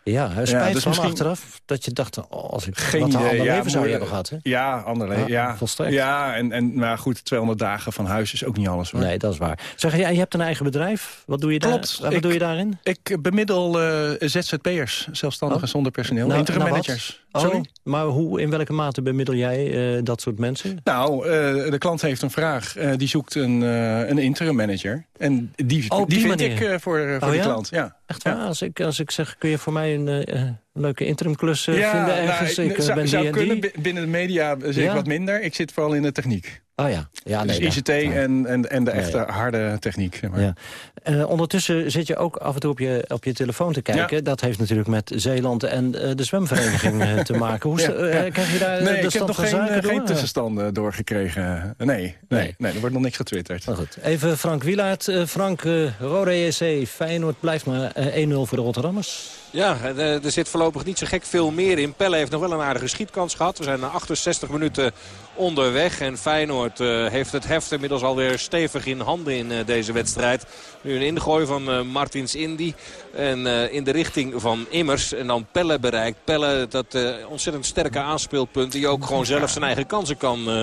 Ja, spijt dus van misschien- achteraf dat je dacht, oh, als ik Geen wat idee. ander ja, leven zou je hebben gehad. Hè? Ja, ander leven. Ja, Ja, volstrekt. Ja, en, en, maar goed, 200 dagen van huis is ook niet alles hoor. Nee, dat is waar. Zeg, jij, je hebt een eigen bedrijf. Wat doe je daar? Wat Ik- doe je daarin? Ik bemiddel eh, ZZP'ers, zelfstandigen Oh. zonder personeel, Nou, interim nou managers. Oh, Sorry? maar hoe, in welke mate bemiddel jij eh, dat soort mensen? Nou, eh, de klant heeft een vraag. Die zoekt een, een interim manager. En die, Oh, die, die vind manier. ik voor, voor de ja? klant. Ja. Echt waar? Als, ik, als ik zeg, kun je voor mij een, eh, een leuke interimklus eh, ja, vinden nou, ergens? ik- eh, ben zou die kunnen. die. Binnen de media zeker Ja? wat minder. Ik zit vooral in de techniek. Oh ja. ja dus nee, ICT ja. en, en, en de echte harde techniek. zeg maar. Ja. Eh, ondertussen zit je ook af en toe op je, op je telefoon te kijken. Dat heeft natuurlijk met Zeeland en eh, de zwemvereniging eh, te maken. Hoe eh, krijg je daar eh, nee, de ik heb stand nog van geen, zaken eh, geen door? tussenstanden doorgekregen. Nee, nee, Nee. nee. er wordt nog niks getwitterd. Maar goed, even Frank Wielaert. Eh, Frank, eh Rode EC, Feyenoord blijft maar eh, 1-0 voor de Rotterdammers. Ja, er, er zit voorlopig niet zo gek veel meer in. Pelle heeft nog wel een aardige schietkans gehad. We zijn na 68 minuten onderweg. En Feyenoord eh, heeft het heft inmiddels alweer stevig in handen in eh, deze wedstrijd. Nu een ingooi van eh, Martins Indy. En eh, in de richting van Immers. En dan Pelle bereikt. Pelle, dat eh, ontzettend sterke aanspeelpunt. Die ook gewoon zelf zijn eigen kansen kan eh,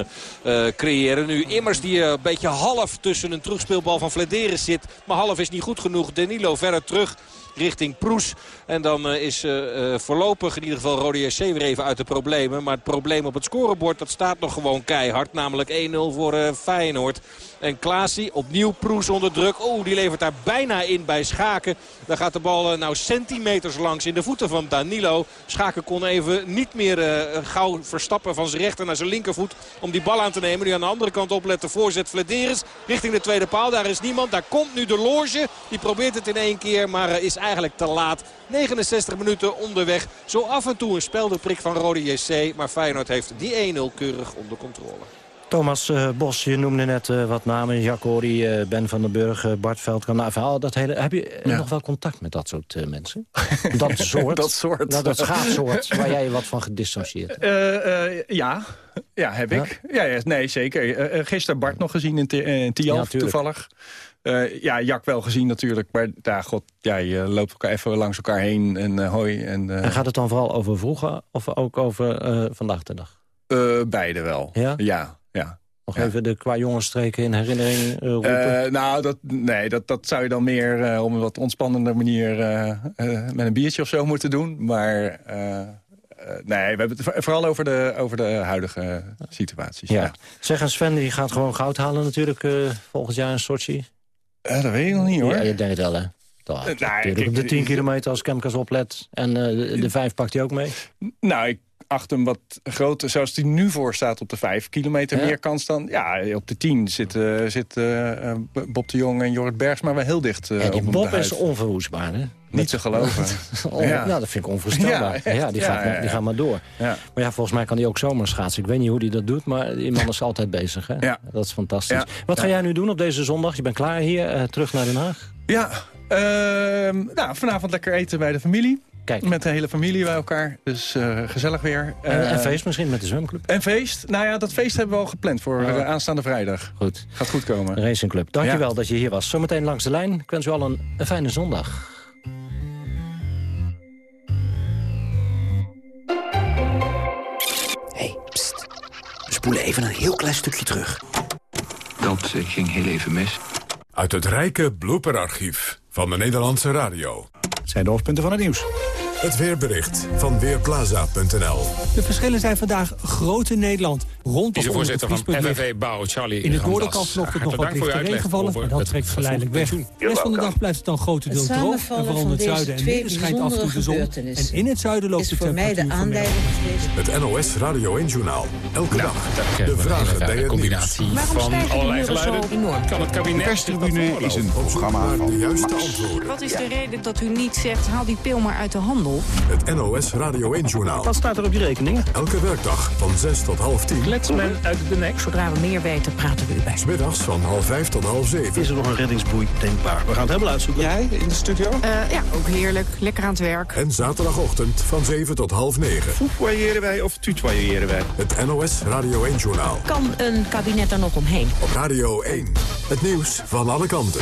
eh, creëren. Nu Immers die eh, een beetje half tussen een terugspeelbal van Flederis zit. Maar half is niet goed genoeg. Danilo verder terug. Richting Proes. En dan is voorlopig in ieder geval Rode JC weer even uit de problemen. Maar het probleem op het scorebord dat staat nog gewoon keihard. Namelijk 1-0 voor Feyenoord. En Klaasie opnieuw Proes onder druk. Oh, die levert daar bijna in bij Schaken. Daar gaat de bal nou centimeters langs in de voeten van Danilo. Schaken kon even niet meer gauw verstappen van zijn rechter naar zijn linkervoet. Om die bal aan te nemen. Nu aan de andere kant opletten. Voorzet Flederis richting de tweede paal. Daar is niemand. Daar komt nu de loge. Die probeert het in één keer. Maar is eigenlijk te laat. 69 minuten onderweg. Zo af en toe een speldeprik van Rode JC. Maar Feyenoord heeft die 1-0 keurig onder controle. Thomas uh, Bos, je noemde net uh, wat namen. Jacori, uh, Ben van den Burg, Bart Veldkamp. Nou, verhaal, dat hele, heb je ja. nog wel contact met dat soort mensen? dat soort? dat soort. Dat, dat schaapsoort waar jij wat van gedissocieerd Ja, ja, heb ik. Ja, ja nee, zeker. gisteren Bart nog gezien in, in Tialf, ja, toevallig. Ja, Jack wel gezien natuurlijk. Maar ja, god, ja, je loopt elkaar even langs elkaar heen en hoi. En, en gaat het dan vooral over vroeger of ook over vandaag de dag? beide wel. Ja? Ja, ja. Nog even de qua jongensstreken in herinnering roepen? Nou, dat, nee, dat, dat zou je dan meer op een wat ontspannende manier met een biertje of zo moeten doen. Maar nee, we hebben het vooral over de, over de huidige situaties. Ja. ja. Zeg Sven die gaat gewoon goud halen natuurlijk volgend jaar in Sochi. Dat weet ik nog niet hoor. Ja, je denkt wel hè. Toch, natuurlijk op de 10 kilometer als Kemkers oplet. En de, de 5 pakt hij ook mee? Nou, ik achter hem wat groter, zoals hij nu voor staat op de 5 kilometer meer kans dan. Ja, op de 10 zitten zit, uh, Bob de Jong en Jorrit Bergsma wel heel dicht uh, ja, die op Bob is onverwoestbaar, hè? Niet te geloven. ja. Nou, dat vind ik onvoorstelbaar. Ja, ja die, gaat, maar, die gaat maar door. Maar ja, volgens mij kan hij ook zomaar schaatsen. Ik weet niet hoe hij dat doet, maar die man is altijd bezig. Hè? Ja. Dat is fantastisch. Wat ga jij nu doen op deze zondag? Je bent klaar hier, terug naar Den Haag? Ja, uh, nou, vanavond lekker eten bij de familie. Kijk. Met de hele familie bij elkaar. Dus uh, gezellig weer. En, uh, en, feest misschien met de zwemclub? En feest? Nou ja, dat feest hebben we al gepland voor oh. aanstaande vrijdag. Goed. Gaat goed komen. Racing Club. Dankjewel ja. dat je hier was. Zometeen langs de lijn. Ik wens u al een, een fijne zondag. Hey, pst. We spoelen even een heel klein stukje terug. Dat ging heel even mis. Uit het rijke blooperarchief van de Nederlandse radio zijn de hoofdpunten van het nieuws. Het weerbericht van Weerplaza.nl. De verschillen zijn vandaag groot in Nederland. Rond de voorzitter van FNV Bouw, Charlie In het noorden kan vanochtend nog wat lichte regen vallen, maar dat trekt geleidelijk weg. De rest van de dag blijft het dan grotendeels droog. En vooral in het zuiden en midden schijnt af en toe de zon. En in het zuiden loopt de temperatuur. Het NOS Radio 1 Journaal. Elke dag. De vragen bij het combinatie van allerlei geluiden. Kan het kabinet... De perstribune is een programma van de juiste antwoorden. Wat is de reden dat u niet zegt, haal die pil maar uit de handel? Het NOS Radio 1 Journaal. Wat staat er op je rekening? Elke werkdag van 6 tot half 10. Kletsmen uit de nek. Zodra we meer weten, praten we u bij. Smiddags van half 5 tot half 7. Is er nog een reddingsboei denkbaar? We gaan het helemaal uitzoeken. Jij in de studio? Uh, ja, ook heerlijk. Lekker aan het werk. En zaterdagochtend van 7 tot half 9. Foefoyeren wij of tutoyeren wij? Het NOS Radio 1 Journaal. Kan een kabinet er nog omheen? Op Radio 1. Het nieuws van alle kanten.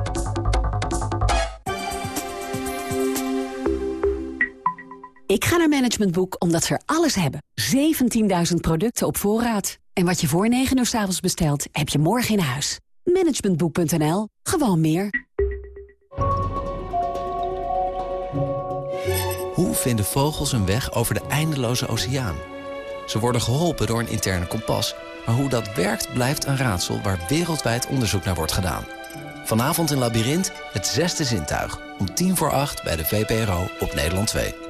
Ik ga naar Management Boek omdat ze er alles hebben. 17.000 producten op voorraad. En wat je voor 9 uur s avonds bestelt, heb je morgen in huis. Managementboek.nl. Gewoon meer. Hoe vinden vogels een weg over de eindeloze oceaan? Ze worden geholpen door een interne kompas. Maar hoe dat werkt blijft een raadsel waar wereldwijd onderzoek naar wordt gedaan. Vanavond in Labyrinth, het zesde zintuig. Om tien voor acht bij de VPRO op Nederland 2.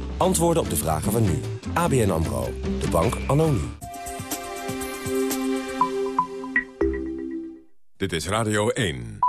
Antwoorden op de vragen van nu. ABN AMRO. De bank nu. Dit is Radio 1.